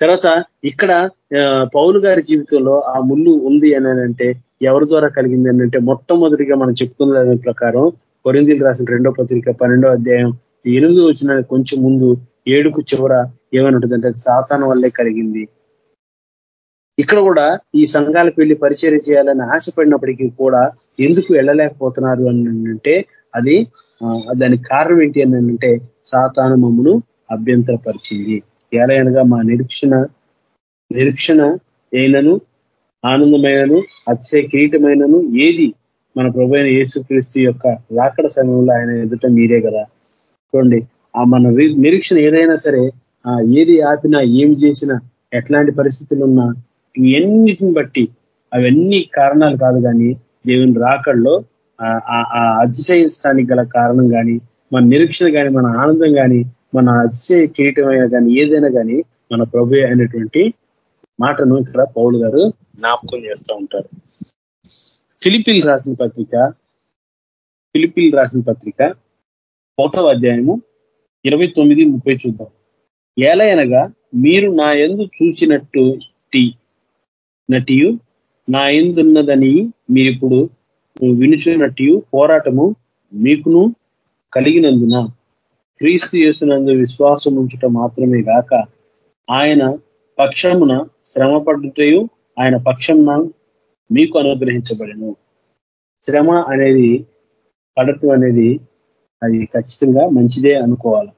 తర్వాత ఇక్కడ పౌలు గారి జీవితంలో ఆ ముళ్ళు ఉంది అని అంటే ఎవరి ద్వారా కలిగింది అని అంటే మొట్టమొదటిగా మనం చెప్పుకున్న దాని ప్రకారం కొరిందీలు రాసిన రెండో పత్రిక పన్నెండో అధ్యాయం ఎనిమిది వచ్చిన కొంచెం ముందు ఏడుకు చివర ఏమనుంటుందంటే సాతాన వల్లే కలిగింది. ఇక్కడ కూడా ఈ సంఘాలకు వెళ్ళి పరిచయం చేయాలని ఆశపడినప్పటికీ కూడా ఎందుకు వెళ్ళలేకపోతున్నారు అని అంటే అది దానికి కారణం ఏంటి అని అంటే సాతాను మమ్మను అభ్యంతరపరిచింది. ఎలాగనగా మా నిరీక్షణ నిరీక్షణ అయినను ఆనందమైనను అతిశయ కిరీటమైనను ఏది మన ప్రభు అయిన యేసుక్రీస్తు యొక్క రాకడ సమయంలో ఆయన ఎదుట మీరే కదా. చూడండి ఆ మన నిరీక్షణ ఏదైనా సరే ఏది ఆపినా ఏం చేసినా ఎట్లాంటి పరిస్థితులు ఉన్నా ఇవన్నిటిని బట్టి అవన్నీ కారణాలు కాదు కానీ దేవుని రాకడలో ఆ గల కారణం కానీ మన నిరీక్షణ కానీ మన ఆనందం కానీ మన అతిశయ కిరీటమైన కానీ ఏదైనా కానీ మన ప్రభు అయినటువంటి మాటను ఇక్కడ పౌలు గారు జ్ఞాపకం చేస్తూ ఉంటారు. ఫిలిపిల్ రాసిన పత్రిక ఫిలిపిల్ రాసిన పత్రిక ఒకటో అధ్యాయము ఇరవై తొమ్మిది ముప్పై చూద్దాం. ఏలయనగా మీరు నా ఎందు చూసినట్టు నటియు నా ఎందున్నదని మీరిప్పుడు వినుచున్నట్టు పోరాటము మీకును కలిగినందున. క్రీస్తు చేసినందు విశ్వాసం ఉంచుట మాత్రమే కాక ఆయన పక్షమున శ్రమ ఆయన పక్షంన మీకు అనుగ్రహించబడను. శ్రమ అనేది పడటం అనేది అది ఖచ్చితంగా మంచిదే అనుకోవాలి.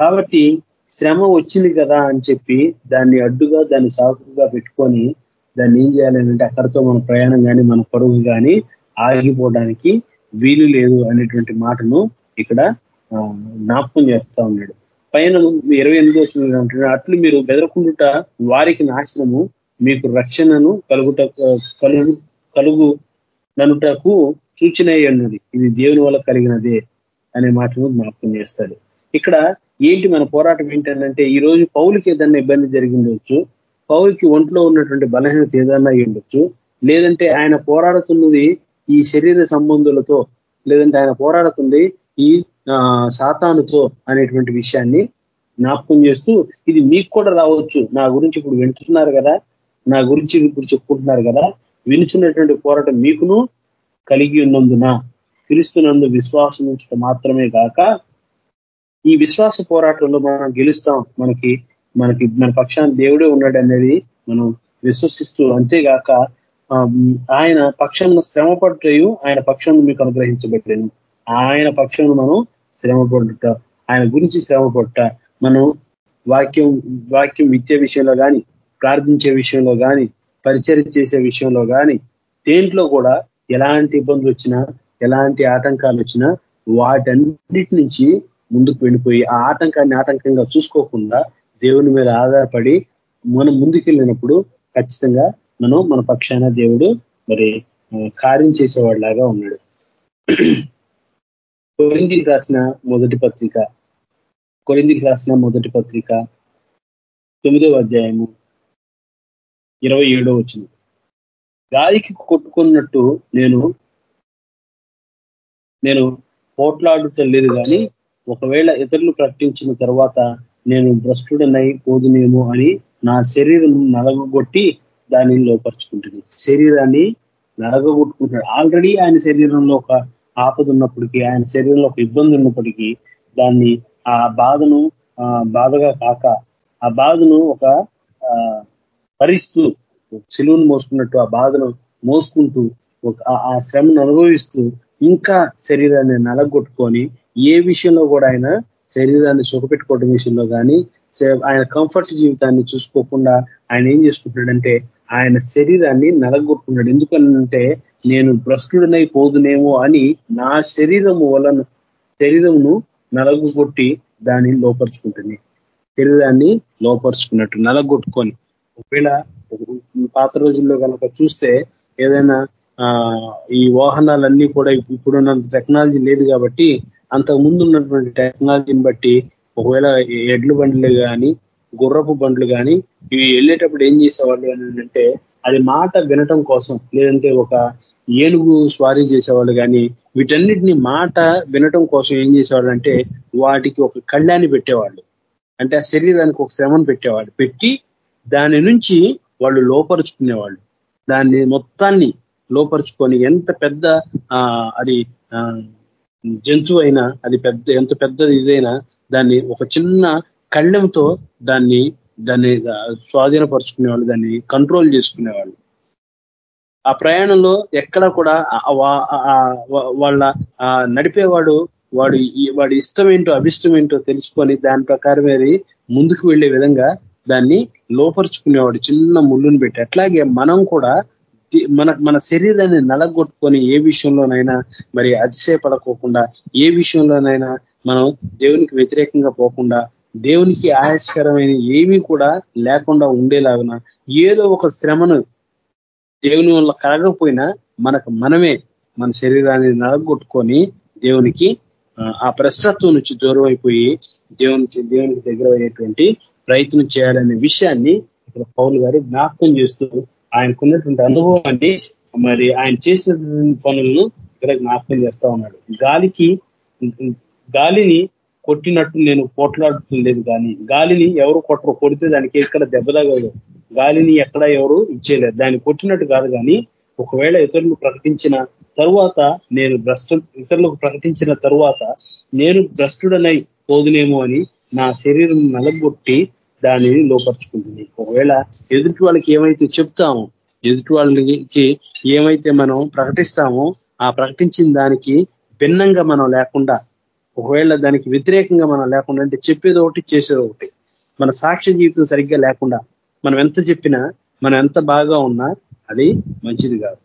కాబట్టి శ్రమ వచ్చింది కదా అని చెప్పి దాన్ని అడ్డుగా దాన్ని సాకుగా పెట్టుకొని దాన్ని ఏం చేయాలంటే అక్కడితో మన ప్రయాణం కానీ మన పరుగు కానీ ఆగిపోవడానికి వీలు లేదు అనేటువంటి మాటను ఇక్కడ జ్ఞాపకం చేస్తా ఉన్నాడు. పైన ఇరవై ఎనిమిది వచ్చిన అట్లు మీరు బెదరకుండుట వారికి నాశనము మీకు రక్షణను కలుగుట కలుగు కలుగు ననుటకు సూచన ఉన్నది ఇది దేవుని వల్ల కలిగినదే అనే మాటను జ్ఞాపకం చేస్తాడు. ఇక్కడ ఏంటి మన పోరాటం ఏంటంటే ఈ రోజు పౌలకి ఏదన్నా ఇబ్బంది జరిగిండొచ్చు పౌలకి ఒంట్లో ఉన్నటువంటి బలహీనత ఏదన్నా ఉండొచ్చు. లేదంటే ఆయన పోరాడుతున్నది ఈ శరీర సంబంధులతో లేదంటే ఆయన పోరాడుతుంది ఈ సాతానుతో అనేటువంటి విషయాన్ని జ్ఞాపకం చేస్తూ ఇది మీకు కూడా రావచ్చు. నా గురించి ఇప్పుడు వింటున్నారు కదా నా గురించి ఇప్పుడు చెప్పుకుంటున్నారు కదా వినుచున్నటువంటి పోరాటం మీకును కలిగి ఉన్నందున పిలుస్తున్నందు విశ్వాసం ఉంచడం మాత్రమే కాక ఈ విశ్వాస పోరాటంలో మనం గెలుస్తాం. మనకి మనకి మన పక్షాన దేవుడే ఉన్నాడు అనేది మనం విశ్వసిస్తూ అంతేగాక ఆయన పక్షం శ్రమ ఆయన పక్షం మీకు అనుగ్రహించబట్టాను ఆయన పక్షం మనం శ్రమ పడుట ఆయన గురించి శ్రమ పడుట మనం వాక్యం వాక్యం విద్య విషయంలో కానీ ప్రార్థించే విషయంలో కానీ పరిచయం చేసే విషయంలో కానీ దేంట్లో కూడా ఎలాంటి ఇబ్బందులు వచ్చినా ఎలాంటి ఆటంకాలు వచ్చినా వాటన్నిటి నుంచి ముందుకు వెళ్ళిపోయి ఆ ఆటంకాన్ని ఆటంకంగా చూసుకోకుండా దేవుని మీద ఆధారపడి మనం ముందుకెళ్ళినప్పుడు ఖచ్చితంగా మనం మన పక్షాన దేవుడు మరి కార్యం చేసేవాడిలాగా ఉన్నాడు. కొరిందికి రాసిన మొదటి పత్రిక కొరిందికి రాసిన మొదటి పత్రిక తొమ్మిదవ అధ్యాయము ఇరవై ఏడో వచ్చింది గాలికి కొట్టుకున్నట్టు నేను నేను పోట్లాడుటం లేదు కానీ ఒకవేళ ఇతరులు ప్రకటించిన తర్వాత నేను భ్రష్టుడనై పోదునేమో అని నా శరీరం నలగొట్టి దానిని లోపరుచుకుంటుంది. శరీరాన్ని నలగొట్టుకుంటాడు ఆల్రెడీ ఆయన శరీరంలో ఒక ఆపద ఉన్నప్పటికీ ఆయన శరీరంలో ఒక ఇబ్బంది ఉన్నప్పటికీ దాన్ని ఆ బాధను బాధగా కాక ఆ బాధను ఒక భరిస్తూ సిలువును మోసుకున్నట్టు ఆ బాధను మోసుకుంటూ ఆ శ్రమను అనుభవిస్తూ ఇంకా శరీరాన్ని నలగొట్టుకొని ఏ విషయంలో కూడా ఆయన శరీరాన్ని సుఖపెట్టుకోవడం విషయంలో కానీ ఆయన కంఫర్ట్ జీవితాన్ని చూసుకోకుండా ఆయన ఏం చేసుకుంటున్నాడంటే ఆయన శరీరాన్ని నలగొట్టుకున్నాడు. ఎందుకంటే నేను భ్రష్టుడినై పోదునేమో అని నా శరీరము వలన శరీరమును నలగొట్టి దాన్ని లోపరుచుకుంటుంది. శరీరాన్ని లోపరుచుకున్నట్టు నలగొట్టుకొని. ఒకవేళ పాత రోజుల్లో కనుక చూస్తే ఏదైనా ఈ వాహనాలన్నీ కూడా ఇప్పుడున్న టెక్నాలజీ లేదు కాబట్టి అంతకు ముందు ఉన్నటువంటి టెక్నాలజీని బట్టి ఒకవేళ ఎడ్లు బండ్లు కానీ గుర్రపు బండ్లు కానీ ఇవి వెళ్ళేటప్పుడు ఏం చేసేవాళ్ళు అని అంటే అది మాట వినటం కోసం లేదంటే ఒక ఏనుగు స్వారీ చేసేవాళ్ళు కానీ వీటన్నిటిని మాట వినటం కోసం ఏం చేసేవాళ్ళు అంటే వాటికి ఒక కళ్యాణి పెట్టేవాళ్ళు. అంటే ఆ శరీరానికి ఒక శ్రమను పెట్టేవాళ్ళు. పెట్టి దాని నుంచి వాళ్ళు లోపరుచుకునేవాళ్ళు. దాన్ని మొత్తాన్ని లోపరుచుకొని ఎంత పెద్ద అది జంతువు అయినా అది పెద్ద ఎంత పెద్దది ఇదైనా దాన్ని ఒక చిన్న కళ్ళెంతో దాన్ని దాన్ని స్వాధీనపరుచుకునేవాళ్ళు దాన్ని కంట్రోల్ చేసుకునేవాళ్ళు. ఆ ప్రయాణంలో ఎక్కడ కూడా వాళ్ళ నడిపేవాడు వాడు వాడి ఇష్టం ఏంటో అభిష్టం ఏంటో తెలుసుకొని దాని ప్రకారం అది ముందుకు వెళ్ళే విధంగా దాన్ని లోపరుచుకునేవాడు చిన్న ముళ్ళుని పెట్టి. అట్లాగే మనం కూడా మన మన శరీరాన్ని నలగొట్టుకొని ఏ విషయంలోనైనా మరి అతిశయపడకోకుండా ఏ విషయంలోనైనా మనం దేవునికి వ్యతిరేకంగా పోకుండా దేవునికి ఆయాస్కరమైన ఏమీ కూడా లేకుండా ఉండేలాగున ఏదో ఒక శ్రమను దేవుని వల్ల కలగకపోయినా మనకు మనమే మన శరీరాన్ని నలగొట్టుకొని దేవునికి ఆ ప్రశ్నత్వం నుంచి దూరం అయిపోయి దేవునికి దేవునికి దగ్గర అయ్యేటువంటి ప్రయత్నం చేయాలనే విషయాన్ని ఇక్కడ పౌలు గారు జ్ఞాపకం చేస్తూ ఆయనకున్నటువంటి అనుభవాన్ని మరి ఆయన చేసిన పనులను ఇక్కడ జ్ఞాపకం చేస్తా ఉన్నాడు. గాలికి గాలిని కొట్టినట్టు నేను పోట్లాడుతుంది కానీ గాలిని ఎవరు కొట్టరు కొడితే దానికి ఎక్కడ దెబ్బతగదు గాలిని ఎక్కడ ఎవరు ఇచ్చేయలేదు దాన్ని కొట్టినట్టు కాదు కానీ ఒకవేళ ఇతరులు ప్రకటించిన తరువాత నేను భ్రష్టు ఇతరులకు ప్రకటించిన తరువాత నేను భ్రష్టుడనై పోదునేమో అని నా శరీరం నలగొట్టి దానిని లోపరుచుకుంటుంది. ఒకవేళ ఎదుటి వాళ్ళకి ఏమైతే చెప్తామో ఎదుటి వాళ్ళకి ఏమైతే మనం ప్రకటిస్తామో ఆ ప్రకటించిన దానికి భిన్నంగా మనం లేకుండా ఒకవేళ దానికి వ్యతిరేకంగా మనం లేకుండా అంటే చెప్పేది ఒకటి చేసేది ఒకటి. మన సాక్ష్య జీవితం సరిగ్గా లేకుండా మనం ఎంత చెప్పినా మనం ఎంత బాగా ఉన్నా అది మంచిది కాదు.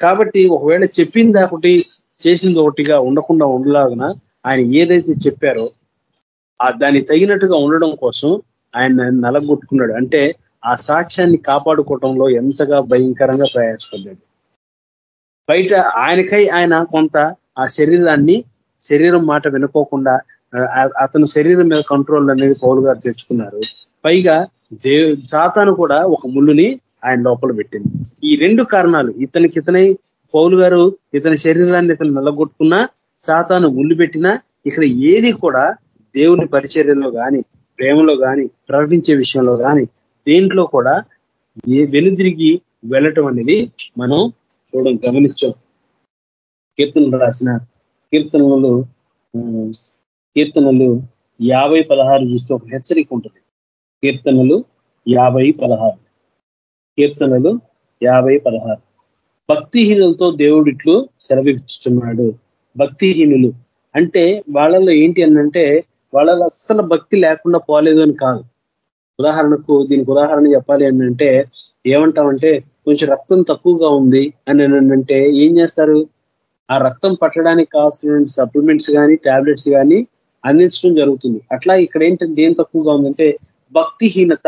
కాబట్టి ఒకవేళ చెప్పింది ఒకటి చేసింది ఒకటిగా ఉండకుండా ఉండలాగున ఆయన ఏదైతే చెప్పారో ఆ దాన్ని తగినట్టుగా ఉండడం కోసం ఆయన నలగొట్టుకున్నాడు. అంటే ఆ సాక్ష్యాన్ని కాపాడుకోవటంలో ఎంతగా భయంకరంగా ప్రయాసపడ్డాడు. బయట ఆయనకై ఆయన కొంత ఆ శరీరాన్ని శరీరం మాట వినుకోకుండా అతను శరీరం మీద కంట్రోల్ అనేది పౌలు గారు తెచ్చుకున్నారు. పైగా దేవు సాతాను కూడా ఒక ముళ్ళుని ఆయన లోపల పెట్టింది. ఈ రెండు కారణాలు ఇతనికి ఇతనై పౌలు గారు ఇతని శరీరాన్ని ఇతను నల్లగొట్టుకున్నా సాతాను ముళ్ళు పెట్టినా ఇక్కడ ఏది కూడా దేవుని పరిచర్యలో కానీ ప్రేమలో కానీ ప్రకటించే విషయంలో కానీ దేంట్లో కూడా ఏ వెనుదిరిగి వెళ్ళటం అనేది మనం చూడడం గమనించాం కీర్తనలు రాసిన కీర్తనలు కీర్తనలు యాభై పదహారు చూస్తే ఒక హెచ్చరిక ఉంటుంది. కీర్తనలు యాభై పదహారు. కీర్తనలు యాభై పదహారు. భక్తిహీనులతో దేవుడిట్లు సెలవిస్తున్నాడు భక్తిహీనులు అంటే వాళ్ళలో ఏంటి అనంటే వాళ్ళ అస్సలు భక్తి లేకుండా పోలేదు అని కాదు. ఉదాహరణకు దీనికి ఉదాహరణ చెప్పాలి అంటే ఏమంటామంటే కొంచెం రక్తం తక్కువగా ఉంది అని అంటే ఏం చేస్తారు? ఆ రక్తం పట్టడానికి కావాల్సిన సప్లిమెంట్స్ కానీ టాబ్లెట్స్ కానీ అందించడం జరుగుతుంది. అట్లా ఇక్కడ ఏంటంటే ఏం తక్కువగా ఉందంటే భక్తిహీనత.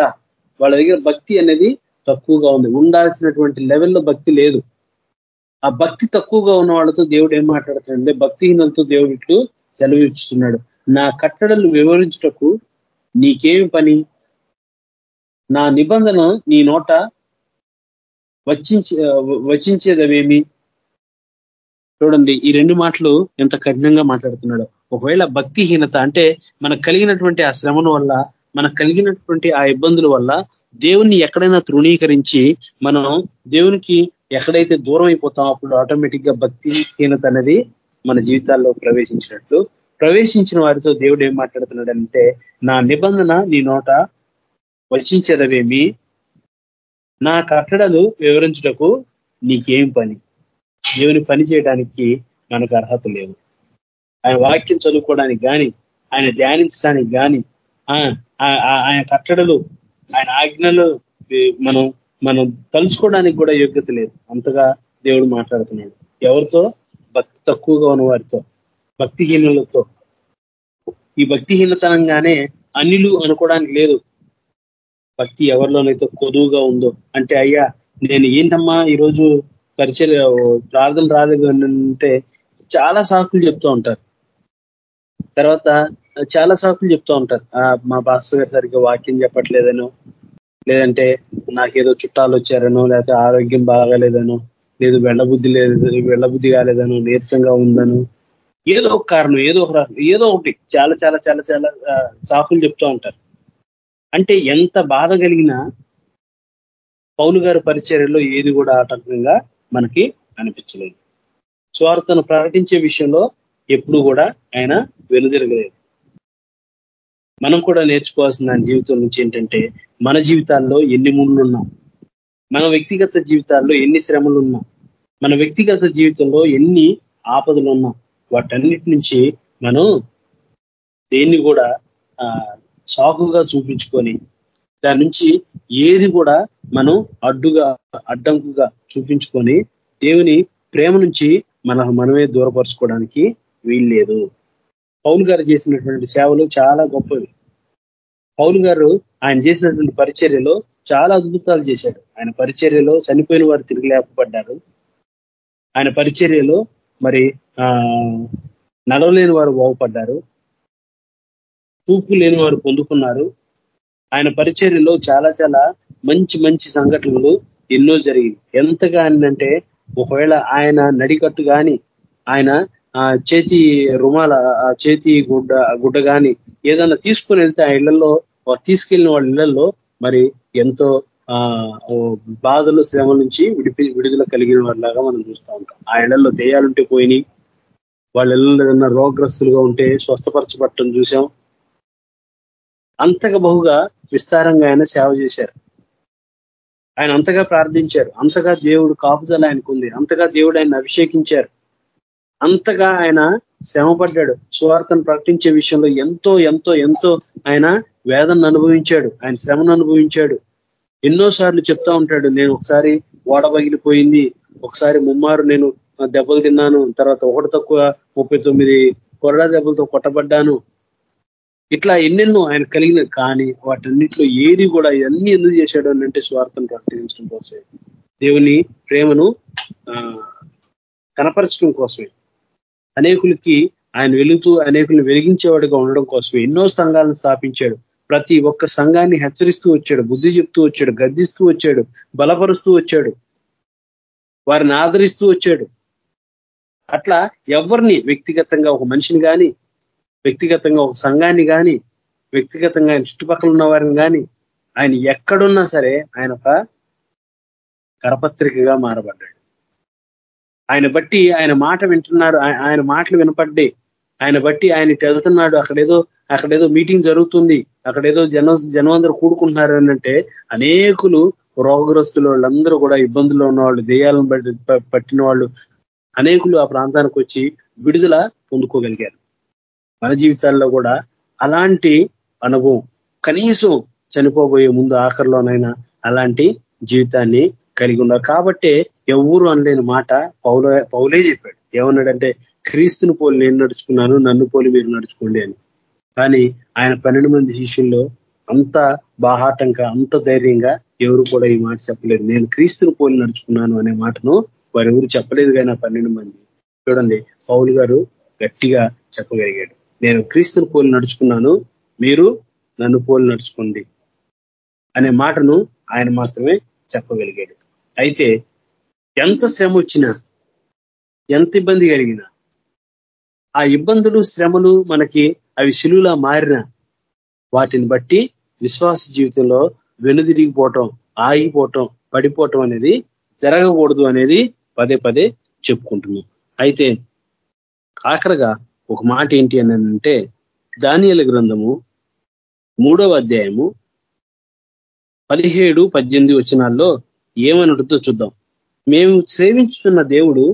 వాళ్ళ దగ్గర భక్తి అనేది తక్కువగా ఉంది. ఉండాల్సినటువంటి లెవెల్లో భక్తి లేదు. ఆ భక్తి తక్కువగా ఉన్న వాళ్ళతో దేవుడు ఏం మాట్లాడుతున్నాడంటే భక్తిహీనలతో దేవుడు ఇట్లు సెలవు ఇస్తున్నాడు నా కట్టడలు వివరించుటకు నీకేమి పని? నా నిబంధన నీ నోట వచ్చించే వచించేదవేమి? చూడండి ఈ రెండు మాటలు ఎంత కఠినంగా మాట్లాడుతున్నాడు. ఒకవేళ భక్తిహీనత అంటే మనకు కలిగినటువంటి ఆ శ్రమను వల్ల మనకు కలిగినటువంటి ఆ ఇబ్బందుల వల్ల దేవుణ్ణి ఎక్కడైనా తృణీకరించి మనం దేవునికి ఎక్కడైతే దూరం అయిపోతాం అప్పుడు ఆటోమేటిక్గా భక్తిహీనత అనేది మన జీవితాల్లో ప్రవేశించినట్లు ప్రవేశించిన వారితో దేవుడు ఏం మాట్లాడుతున్నాడంటే నా నిబంధన నీ నోట వచించదవేమి? నా కట్టడలు వివరించుటకు నీకేం పని? దేవుని పని చేయడానికి మనకు అర్హత లేవు. ఆయన వాక్యం చదువుకోవడానికి కానీ ఆయన ధ్యానించడానికి కానీ ఆయన కట్టడలు ఆయన ఆజ్ఞలు మనం మనం తలుచుకోవడానికి కూడా యోగ్యత లేదు. అంతగా దేవుడు మాట్లాడుతున్నాడు. ఎవరితో? భక్తి తక్కువగా ఉన్న వారితో. భక్తిహీనులతో. ఈ భక్తిహీనతనంగానే అనిలు అనుకోవడానికి లేదు. భక్తి ఎవరిలోనైతే కొదువుగా ఉందో. అంటే అయ్యా నేను ఏంటమ్మా ఈరోజు పరిచయ ప్రార్థన రాలేదు అంటే చాలా సాకులు చెప్తూ ఉంటారు. తర్వాత చాలా సాకులు చెప్తూ ఉంటారు. మా భాస్కర్ గారు సరిగ్గా వాక్యం చెప్పట్లేదనో లేదంటే నాకేదో చుట్టాలు వచ్చారనో లేకపోతే ఆరోగ్యం బాగాలేదనో లేదు వెళ్ళబుద్ధి లేదు వెళ్ళబుద్ధి కాలేదనో నీరసంగా ఉందనో ఏదో ఒక కారణం ఏదో ఒక ఏదో ఒకటి. చాలా చాలా చాలా చాలా సాకులు చెప్తూ ఉంటారు. అంటే ఎంత బాధ కలిగినా పౌలు గారి పరిచర్యలో ఏది కూడా ఆటంకంగా మనకి అనిపించలేదు. స్వార్థను ప్రకటించే విషయంలో ఎప్పుడు కూడా ఆయన వెనుదిరగలేదు. మనం కూడా నేర్చుకోవాల్సిన దాని జీవితం నుంచి ఏంటంటే మన జీవితాల్లో ఎన్ని ముళ్ళు ఉన్నాం మన వ్యక్తిగత జీవితాల్లో ఎన్ని శ్రమలు ఉన్నాం మన వ్యక్తిగత జీవితంలో ఎన్ని ఆపదలు ఉన్నాం వాటన్నిటి నుంచి మనం దేన్ని కూడా సాకుగా చూపించుకొని దాని నుంచి ఏది కూడా మనం అడ్డుగా అడ్డంకుగా చూపించుకొని దేవుని ప్రేమ నుంచి మన మనమే దూరపరచుకోవడానికి వీల్లేదు. పౌలు గారు చేసినటువంటి సేవలు చాలా గొప్పవి. పౌలు గారు ఆయన చేసినటువంటి పరిచర్యలో చాలా అద్భుతాలు చేశాడు. ఆయన పరిచర్యలో చనిపోయిన వారు తిరిగి లేపబడ్డారు. ఆయన పరిచర్యలో మరి ఆ నడవలేని వారు బాగుపడ్డారు. చూపు లేని వారు పొందుకున్నారు. ఆయన పరిచర్యలో చాలా చాలా మంచి మంచి సంఘటనలు ఎన్నో జరిగింది ఎంతగా అంటే ఒకవేళ ఆయన నడికట్టు కానీ ఆయన చేతి రుమాల చేతి గుడ్డ గుడ్డ కానీ ఏదన్నా తీసుకుని వెళ్తే ఆ ఇళ్ళలో తీసుకెళ్ళిన వాళ్ళ ఇళ్ళలో మరి ఎంతో బాధలు శ్రమ నుంచి విడిపి విడుదల కలిగిన వాళ్ళలాగా మనం చూస్తూ ఉంటాం. ఆ ఇళ్ళలో దేయాలుంటే పోయినాయి. వాళ్ళ ఇళ్ళలో ఏదన్నా రోగ్రస్తులుగా ఉంటే స్వస్థపరచబట్టం చూసాం. అంతగా బహుగా విస్తారంగా ఆయన సేవ చేశారు. ఆయన అంతగా ప్రార్థించారు. అంతగా దేవుడు కాపుదల ఆయనకుంది అంతగా దేవుడు ఆయన అభిషేకించారు. అంతగా ఆయన శ్రమపడ్డాడు. సువార్తను ప్రకటించే విషయంలో ఎంతో ఎంతో ఎంతో ఆయన వేదనను అనుభవించాడు. ఆయన శ్రమను అనుభవించాడు. ఎన్నో సార్లు చెప్తా ఉంటాడు నేను ఒకసారి ఓడబగిలిపోయింది ఒకసారి ముమ్మారు నేను దెబ్బలు తిన్నాను తర్వాత ఒకటి తక్కువ ముప్పై తొమ్మిది కొరడా దెబ్బలతో కొట్టబడ్డాను. ఇట్లా ఎన్నెన్నో ఆయన కలిగిన కానీ వాటన్నిటిలో ఏది కూడా ఇవన్నీ ఎందుకు చేశాడు అని అంటే స్వార్థను ప్రకటించడం కోసమే. దేవుని ప్రేమను కనపరచడం కోసమే. అనేకులకి ఆయన వెలుగుతూ అనేకులను వెలిగించేవాడిగా ఉండడం కోసమే. ఎన్నో సంఘాలను స్థాపించాడు. ప్రతి ఒక్క సంఘాన్ని హెచ్చరిస్తూ వచ్చాడు బుద్ధి చెప్తూ వచ్చాడు గద్దిస్తూ వచ్చాడు బలపరుస్తూ వచ్చాడు వారిని ఆదరిస్తూ వచ్చాడు. అట్లా ఎవరిని వ్యక్తిగతంగా ఒక మనిషిని కానీ వ్యక్తిగతంగా ఒక సంఘాన్ని కానీ వ్యక్తిగతంగా ఆయన చుట్టుపక్కల ఉన్న వారిని కానీ ఆయన ఎక్కడున్నా సరే ఆయన ఒక కరపత్రికగా మారబడ్డాడు. ఆయన బట్టి ఆయన మాట వింటున్నారు ఆయన మాటలు వినపడ్డే ఆయన బట్టి ఆయన వెళ్తున్నాడు అక్కడేదో అక్కడేదో మీటింగ్ జరుగుతుంది. అక్కడేదో జనం జనం అందరూ కూడుకుంటున్నారు అంటే అనేకులు రోగగ్రస్తులు వాళ్ళందరూ కూడా ఇబ్బందుల్లో ఉన్న వాళ్ళు దెయ్యాలను పట్టిన వాళ్ళు అనేకులు ఆ ప్రాంతానికి వచ్చి విడుదల పొందుకోగలిగారు. మన జీవితాల్లో కూడా అలాంటి అనుభవం కనీసం చనిపోబోయే ముందు ఆఖరిలోనైనా అలాంటి జీవితాన్ని కలిగి ఉన్నారు. కాబట్టే ఎవరు అనలేని మాట పౌల పౌలే చెప్పాడు. ఏమన్నాడంటే క్రీస్తుని పోలి నేను నడుచుకున్నాను నన్ను పోలి మీరు నడుచుకోండి అని. కానీ ఆయన పన్నెండు మంది శిష్యుల్లో అంత బాహాటంగా అంత ధైర్యంగా ఎవరు కూడా ఈ మాట చెప్పలేదు. నేను క్రీస్తుని పోలి నడుచుకున్నాను అనే మాటను వారు ఎవరు చెప్పలేదు కానీ పన్నెండు మంది. చూడండి పౌలు గారు గట్టిగా చెప్పగలిగాడు. నేను క్రీస్తుని పోలి నడుచుకున్నాను మీరు నన్ను పోలి నడుచుకోండి అనే మాటను ఆయన మాత్రమే చెప్పగలిగాడు. అయితే ఎంత శ్రమ వచ్చినా ఎంత ఇబ్బంది కలిగినా. ఆ ఇబ్బందులు శ్రమలు మనకి అవి శిలువులా మారిన వాటిని బట్టి విశ్వాస జీవితంలో వెనుదిరిగిపోవటం ఆగిపోవటం పడిపోవటం అనేది జరగకూడదు అనేది పదే పదే చెప్పుకుంటున్నాం. అయితే ఆఖరగా ఒక మాట ఏంటి అని అంటే దానియల గ్రంథము మూడవ అధ్యాయము పదిహేడు పద్దెనిమిది వచనాల్లో ఏమనుడుతో చూద్దాం. మేము సేవించుతున్న దేవుడు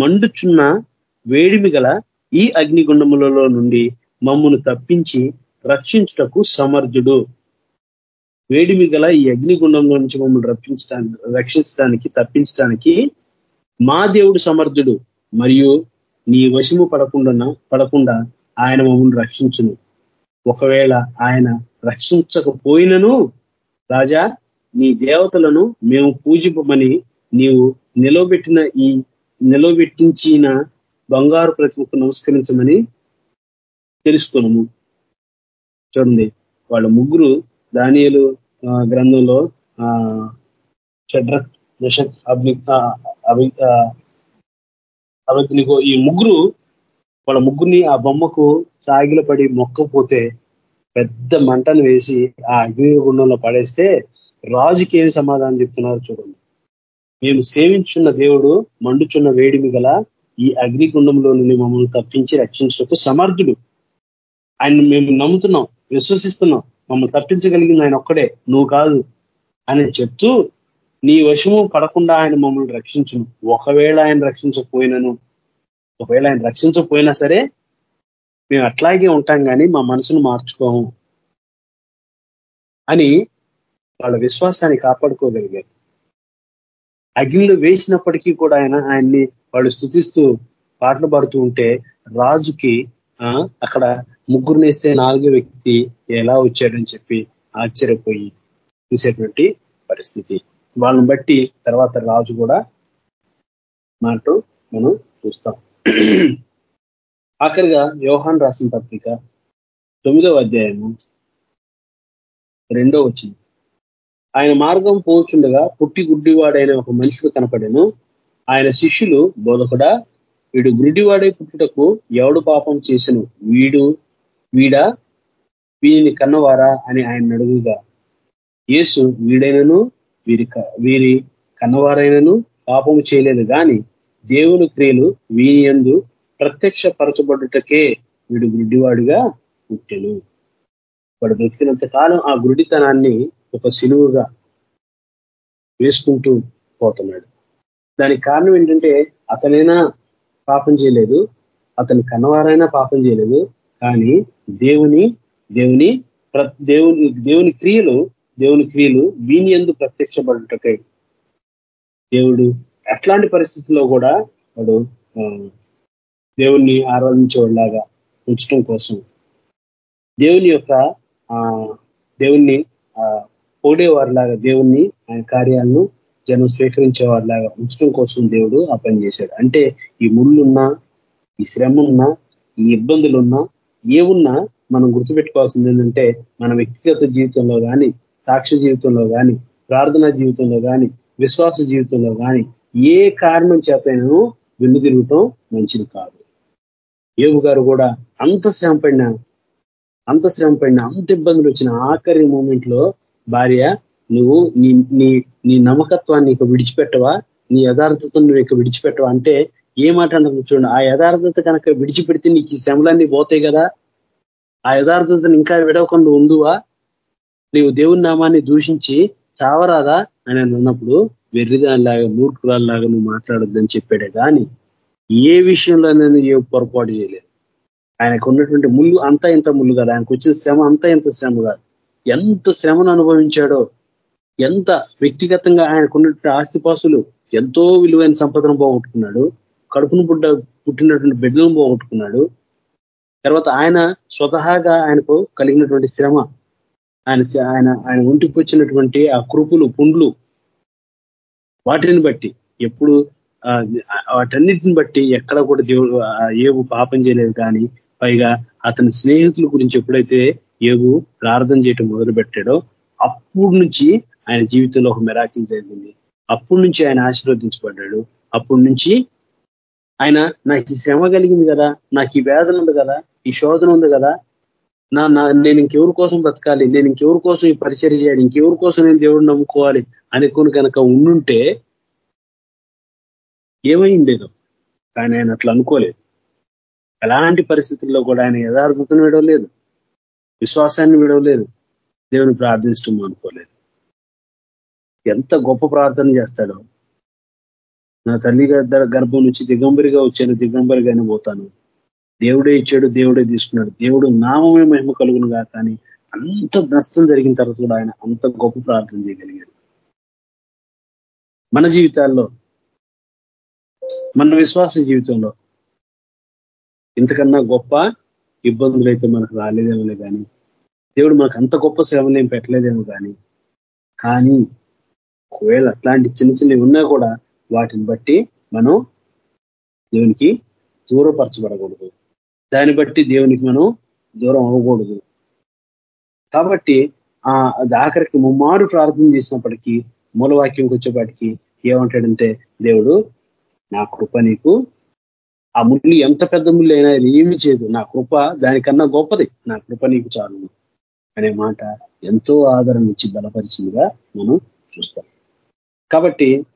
మండుచున్న వేడిమి గల ఈ అగ్నిగుండములలో నుండి మమ్మను తప్పించి రక్షించుటకు సమర్థుడు. వేడిమి గల ఈ అగ్నిగుండంలో నుంచి మమ్మల్ని రప్పించడానికి రక్షించడానికి తప్పించడానికి మా దేవుడు సమర్థుడు. మరియు నీ వశము పడకుండా పడకుండా ఆయన మమ్మల్ని రక్షించును. ఒకవేళ ఆయన రక్షించకపోయినను రాజా నీ దేవతలను మేము పూజిపమని నీవు నిలవబెట్టిన ఈ నిలవెట్టించిన బంగారు ప్రతిమకు నమస్కరించమని తెలుసుకున్నాము చూడండి వాళ్ళ ముగ్గురు దానియలు గ్రంథంలో ఆ దశక్ అభి అభిజ్ఞో ఈ ముగ్గురు వాళ్ళ ముగ్గురిని ఆ బొమ్మకు సాగిల పడి మొక్కపోతే పెద్ద మంటను వేసి ఆ అగ్ని గుండంలో పడేస్తే రాజుకి ఏమి సమాధానం చెప్తున్నారు చూడండి. మేము సేవించున్న దేవుడు మండుచున్న వేడిమి గల ఈ అగ్నిగుండంలో నుండి మమ్మల్ని తప్పించి రక్షించటకు సమర్థుడు. ఆయన మేము నమ్ముతున్నాం విశ్వసిస్తున్నాం. మమ్మల్ని తప్పించగలిగింది ఆయన ఒక్కడే నువ్వు కాదు అని చెప్తూ నీ వశము పడకుండా ఆయన మమ్మల్ని రక్షించును. ఒకవేళ ఆయన రక్షించకపోయినను ఒకవేళ ఆయన రక్షించకపోయినా సరే మేము అట్లాగే ఉంటాం కానీ మా మనసును మార్చుకోము అని వాళ్ళ విశ్వాసాన్ని కాపాడుకోగలిగారు. అగ్నిలో వేసినప్పటికీ కూడా ఆయన ఆయన్ని వాళ్ళు స్థుతిస్తూ పాటలు పాడుతూ ఉంటే రాజుకి అక్కడ ముగ్గురు నేస్తే నాలుగో వ్యక్తి ఎలా వచ్చాడని చెప్పి ఆశ్చర్యపోయి చూసేటువంటి పరిస్థితి. వాళ్ళని బట్టి తర్వాత రాజు కూడా మాట మనం చూస్తాం. ఆఖరిగా వ్యవహాన్ రాసిన పత్రిక తొమ్మిదవ అధ్యాయము రెండో వచ్చింది ఆయన మార్గం పోచుండగా పుట్టి గుడ్డివాడైన ఒక మనిషికి కనపడెను. ఆయన శిష్యులు బోధకుడా వీడు గుడ్డివాడే పుట్టుటకు ఎవడు పాపం చేసను? వీడు వీడా? వీరిని కన్నవారా అని ఆయన అడుగుగా. యేసు వీడైనను వీరి వీరి కన్నవారైనను పాపము చేయలేదు. కానీ దేవుని క్రియలు వీని ఎందు ప్రత్యక్ష పరచబడుటకే వీడు గుడ్డివాడిగా పుట్టెను. వాడు బ్రతికినంత కాలం ఆ గుడితనాన్ని ఒక సిలువుగా వేసుకుంటూ పోతున్నాడు. దానికి కారణం ఏంటంటే అతనైనా పాపం చేయలేదు. అతని కన్నవారైనా పాపం చేయలేదు. కానీ దేవుని దేవుని దేవుని దేవుని క్రియలు దేవుని క్రియలు వీని ఎందు ప్రత్యక్షపడుటకై. దేవుడు అట్లాంటి పరిస్థితుల్లో కూడా వాడు దేవుణ్ణి ఆరాధించేవాళ్ళలాగా ఉంచడం కోసం. దేవుని యొక్క దేవుణ్ణి పోడేవారిలాగా దేవుణ్ణి ఆయన కార్యాలను జనం స్వీకరించే వారిలాగా ఉంచడం కోసం దేవుడు ఆ పని చేశాడు. అంటే ఈ ముళ్ళున్నా ఈ శ్రమ ఉన్నా ఈ ఇబ్బందులున్నా ఏమున్నా మనం గుర్తుపెట్టుకోవాల్సింది ఏంటంటే మన వ్యక్తిగత జీవితంలో కానీ సాక్ష్య జీవితంలో కానీ ప్రార్థనా జీవితంలో కానీ విశ్వాస జీవితంలో కానీ ఏ కారణం చేతనూ వెన్నుదిరగటం మంచిది కాదు. ఏవు గారు కూడా అంత శ్రమ పడిన అంత శ్రమ పడిన అంత ఇబ్బందులు వచ్చిన ఆఖరి మూమెంట్లో భార్య నువ్వు నీ నీ నీ నమ్మకత్వాన్ని ఇక విడిచిపెట్టవా? నీ యథార్థతను నువ్వు ఇక విడిచిపెట్టవా? అంటే ఏ మాట అంటుంది చూడండి ఆ యథార్థత కనుక విడిచిపెడితే నీకు ఈ శ్రమలన్నీ పోతాయి కదా? ఆ యథార్థతను ఇంకా విడవకుండా ఉందువా నీవు దేవుని నామాన్ని దూషించి చావరాదా? అని అన్నప్పుడు వెర్రిదానిలాగా మూర్ఖురాల్లాగా నువ్వు మాట్లాడొద్దని చెప్పాడే కానీ ఏ విషయంలో నేను ఏ పొరపాటు చేయలేదు. ఆయనకు ఉన్నటువంటి ముళ్ళు అంతా ఇంత ముళ్ళు కాదు. ఆయనకు వచ్చిన శ్రమ అంతా ఇంత శ్రమ కాదు. ఎంత శ్రమను అనుభవించాడో ఎంత వ్యక్తిగతంగా ఆయనకున్నటువంటి ఆస్తిపాసులు ఎంతో విలువైన సంపదను పోగొట్టుకున్నాడు కడుపును పుట్ట పుట్టినటువంటి బిడ్డలను పోగొట్టుకున్నాడు. తర్వాత ఆయన స్వతహాగా ఆయనకు కలిగినటువంటి శ్రమ ఆయన ఆయన ఆయన ఒంటికి వచ్చినటువంటి ఆ కృపులు పుండ్లు వాటిని బట్టి ఎప్పుడు వాటన్నిటిని బట్టి ఎక్కడ కూడా దేవుడు ఏవు పాపం చేయలేదు. కానీ పైగా అతని స్నేహితుల గురించి ఎప్పుడైతే యోగు ప్రార్థన చేయటం మొదలు పెట్టాడో అప్పుడు నుంచి ఆయన జీవితంలో ఒక మెరాకిల్ జరిగింది. అప్పటి నుంచి ఆయన ఆశీర్వదించబడ్డాడు. అప్పటి నుంచి ఆయన నాకు ఈ శ్రమ కలిగింది కదా నాకు ఈ వేదన ఉంది కదా ఈ శోధన ఉంది కదా నా నేను ఇంకెవరి కోసం బతకాలి నేను ఇంకెవరి కోసం ఈ పరిచయం చేయాలి ఇంకెవరి కోసం నేను దేవుడు నమ్ముకోవాలి అనుకుని కనుక ఉండుంటే ఏమై ఉండేదో కానీ ఆయన అట్లా అనుకోలేదు. ఎలాంటి పరిస్థితుల్లో కూడా ఆయన యథార్థతను లేదు విశ్వాసాన్ని విడవలేదు. దేవుని ప్రార్థించడం అనుకోలేదు ఎంత గొప్ప ప్రార్థన చేస్తాడో. నా తల్లి గర్భం నుంచి దిగంబరిగా వచ్చాను దిగంబరిగానే పోతాను. దేవుడే ఇచ్చాడు దేవుడే తీసుకున్నాడు. దేవుడు నామమే మహిమ కలుగునుగా కానీ అంత నష్టం జరిగిన తర్వాత కూడా ఆయన అంత గొప్ప ప్రార్థన చేయగలిగాడు. మన జీవితాల్లో మన విశ్వాస జీవితంలో ఇంతకన్నా గొప్ప ఇబ్బందులు అయితే మనకు రాలేదేమో కానీ దేవుడు మనకు అంత గొప్ప సేవలు ఏం పెట్టలేదేమో కానీ కానీ ఒకవేళ అట్లాంటి చిన్న చిన్నవి ఉన్నా కూడా వాటిని బట్టి మనం దేవునికి దూరపరచబడకూడదు. దాన్ని బట్టి దేవునికి మనం దూరం అవ్వకూడదు. కాబట్టి ఆ ఆఖరికి ముమ్మారు ప్రార్థన చేసినప్పటికీ మూలవాక్యంకి వచ్చేపాటికి ఏమంటాడంటే దేవుడు నా కృప నీకు ఆ ముళ్ళు ఎంత పెద్ద ముళ్ళు అయినా ఏమి చేయదు. నా కృప దానికన్నా గొప్పది. నా కృప నీకు చాలు అనే మాట ఎంతో ఆదరణ ఇచ్చి బలపరిచిందిగా మనం చూస్తాం. కాబట్టి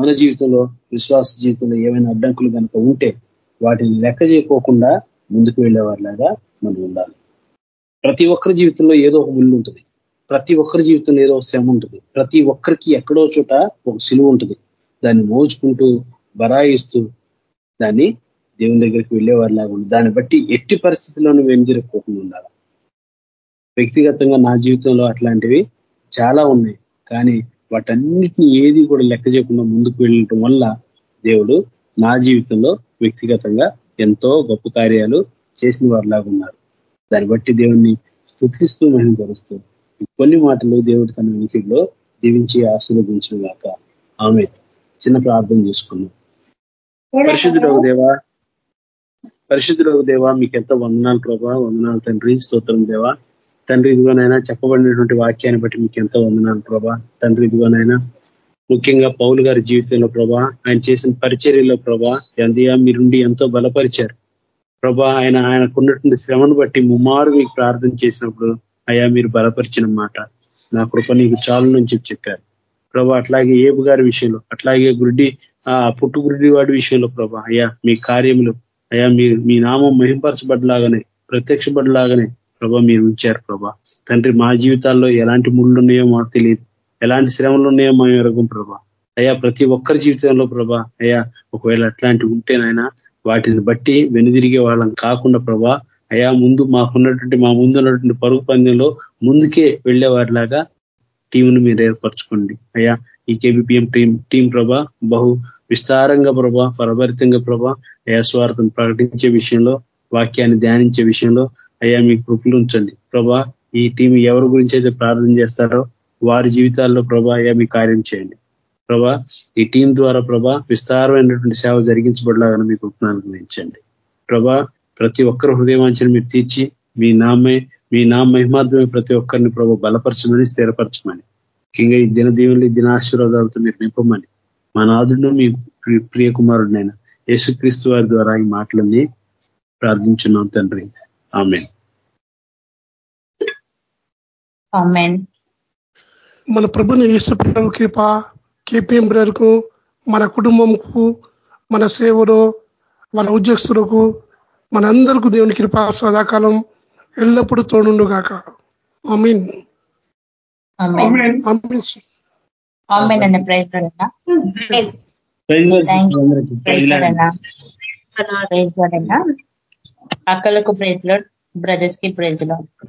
మన జీవితంలో విశ్వాస జీవితంలో ఏమైనా అడ్డంకులు కనుక ఉంటే వాటిని లెక్క చేయకోకుండా ముందుకు వెళ్ళేవారిలాగా మనం ఉండాలి. ప్రతి ఒక్కరి జీవితంలో ఏదో ఒక ముళ్ళు ఉంటుంది. ప్రతి ఒక్కరి జీవితంలో ఏదో శ్రమ ఉంటుంది. ప్రతి ఒక్కరికి ఎక్కడో చోట ఒక సిలువ ఉంటుంది. దాన్ని మోచుకుంటూ బరాయిస్తూ దాన్ని దేవుని దగ్గరికి వెళ్ళేవారిలాగా ఉంది దాన్ని బట్టి ఎట్టి పరిస్థితుల్లోనూ జరుపుకోకుండా ఉండాలి. వ్యక్తిగతంగా నా జీవితంలో అట్లాంటివి చాలా ఉన్నాయి. కానీ వాటన్నిటిని ఏది కూడా లెక్క చేయకుండా ముందుకు వెళ్ళటం వల్ల దేవుడు నా జీవితంలో వ్యక్తిగతంగా ఎంతో గొప్ప కార్యాలు చేసిన వారిలాగా ఉన్నారు. దాన్ని బట్టి దేవుణ్ణి స్థుతిస్తూ మహిమపరుస్తూ కొన్ని మాటలు దేవుడు తన వెనుకల్లో దీవించి ఆశీర్వదించిన గాక ఆమె చిన్న ప్రార్థన చేసుకున్నాం పరిశుద్ధుడవు దేవా. పరిశుద్ధులకు దేవా మీకు ఎంతో వందనాలు ప్రభా వందనాలు తండ్రి స్తోత్రం దేవా. తండ్రి ఇదిగోనైనా చెప్పబడినటువంటి వాక్యాన్ని బట్టి మీకు ఎంతో వందనాలు ప్రభా. తండ్రి ఇదిగోనైనా ముఖ్యంగా పౌలు గారి జీవితంలో ప్రభా ఆయన చేసిన పరిచర్యలో ప్రభా ఎందియా మీరుండి ఎంతో బలపరిచారు. ప్రభా ఆయన ఆయనకున్నటువంటి శ్రమను బట్టి ముమ్మారు మీకు ప్రార్థన చేసినప్పుడు అయ్యా మీరు బలపరిచిన మాట. నా కృప నీకు చాలు నుంచి చెప్పారు. ప్రభా అట్లాగే ఏబు గారి విషయంలో అట్లాగే గుడ్డి ఆ పుట్టు గుడ్డి వాడి విషయంలో ప్రభా అయ్యా మీ కార్యములు అయ్యా మీ మీ నామం మహింపరచబడలాగానే ప్రత్యక్షపడలాగానే ప్రభా మీరు ఉంచారు ప్రభా. తండ్రి మా జీవితాల్లో ఎలాంటి ముళ్ళు ఉన్నాయో మాకు తెలియదు. ఎలాంటి శ్రమలు ఉన్నాయో మా ఎరగం ప్రభా. అయ్యా ప్రతి ఒక్కరి జీవితంలో ప్రభా అయ్యా ఒకవేళ అట్లాంటివి ఉంటేనైనా వాటిని బట్టి వెనుదిరిగే వాళ్ళం కాకుండా ప్రభా అయా ముందు మాకున్నటువంటి మా ముందు ఉన్నటువంటి పరుగు పందెంలో ముందుకే వెళ్ళేవారిలాగా టీంను మీరు ఏర్పరచుకోండి. అయ్యా ఈ కేబిపిఎం టీం టీం ప్రభా బహు విస్తారంగా ప్రభా పరభరితంగా ప్రభా అయా స్వార్థం ప్రకటించే విషయంలో వాక్యాన్ని ధ్యానించే విషయంలో అయ్యా మీ కృపలు ఉంచండి. ప్రభా ఈ టీం ఎవరి గురించి అయితే ప్రార్థన చేస్తారో వారి జీవితాల్లో ప్రభా అయ్యా మీ కార్యం చేయండి. ప్రభా ఈ టీం ద్వారా ప్రభా విస్తారమైనటువంటి సేవ జరిగించబడలాగా మీకు ఉపనానుగ్రహించండి ప్రభా ప్రతి ఒక్కరి హృదయవాంఛను మీరు తీర్చి మీ నామే మీ నా మహిమార్థమే ప్రతి ఒక్కరిని ప్రభు బలపరచమని స్థిరపరచమని. ముఖ్యంగా ఈ దిన దీవులు దిన ఆశీర్వాదాలతో మీరు నింపమని. మా నాదుడు మీ ప్రియ కుమారుడినైనా యేసుక్రీస్తు వారి ద్వారా ఈ మాటలన్నీ ప్రార్థించున్నాం తండ్రి. ఆమె మన ప్రభుని యేసు ప్రభు కృప కేపీఎం బ్రదర్కు మన కుటుంబంకు మన సేవలో మన ఉద్యోగస్తులకు మనందరికీ దేవుని కృప సదాకాలం ఎల్లప్పుడూ తోడుండు గాక. అమీన్ అక్కలకు ప్రైజ్లో బ్రదర్స్కి ప్రైజ్లో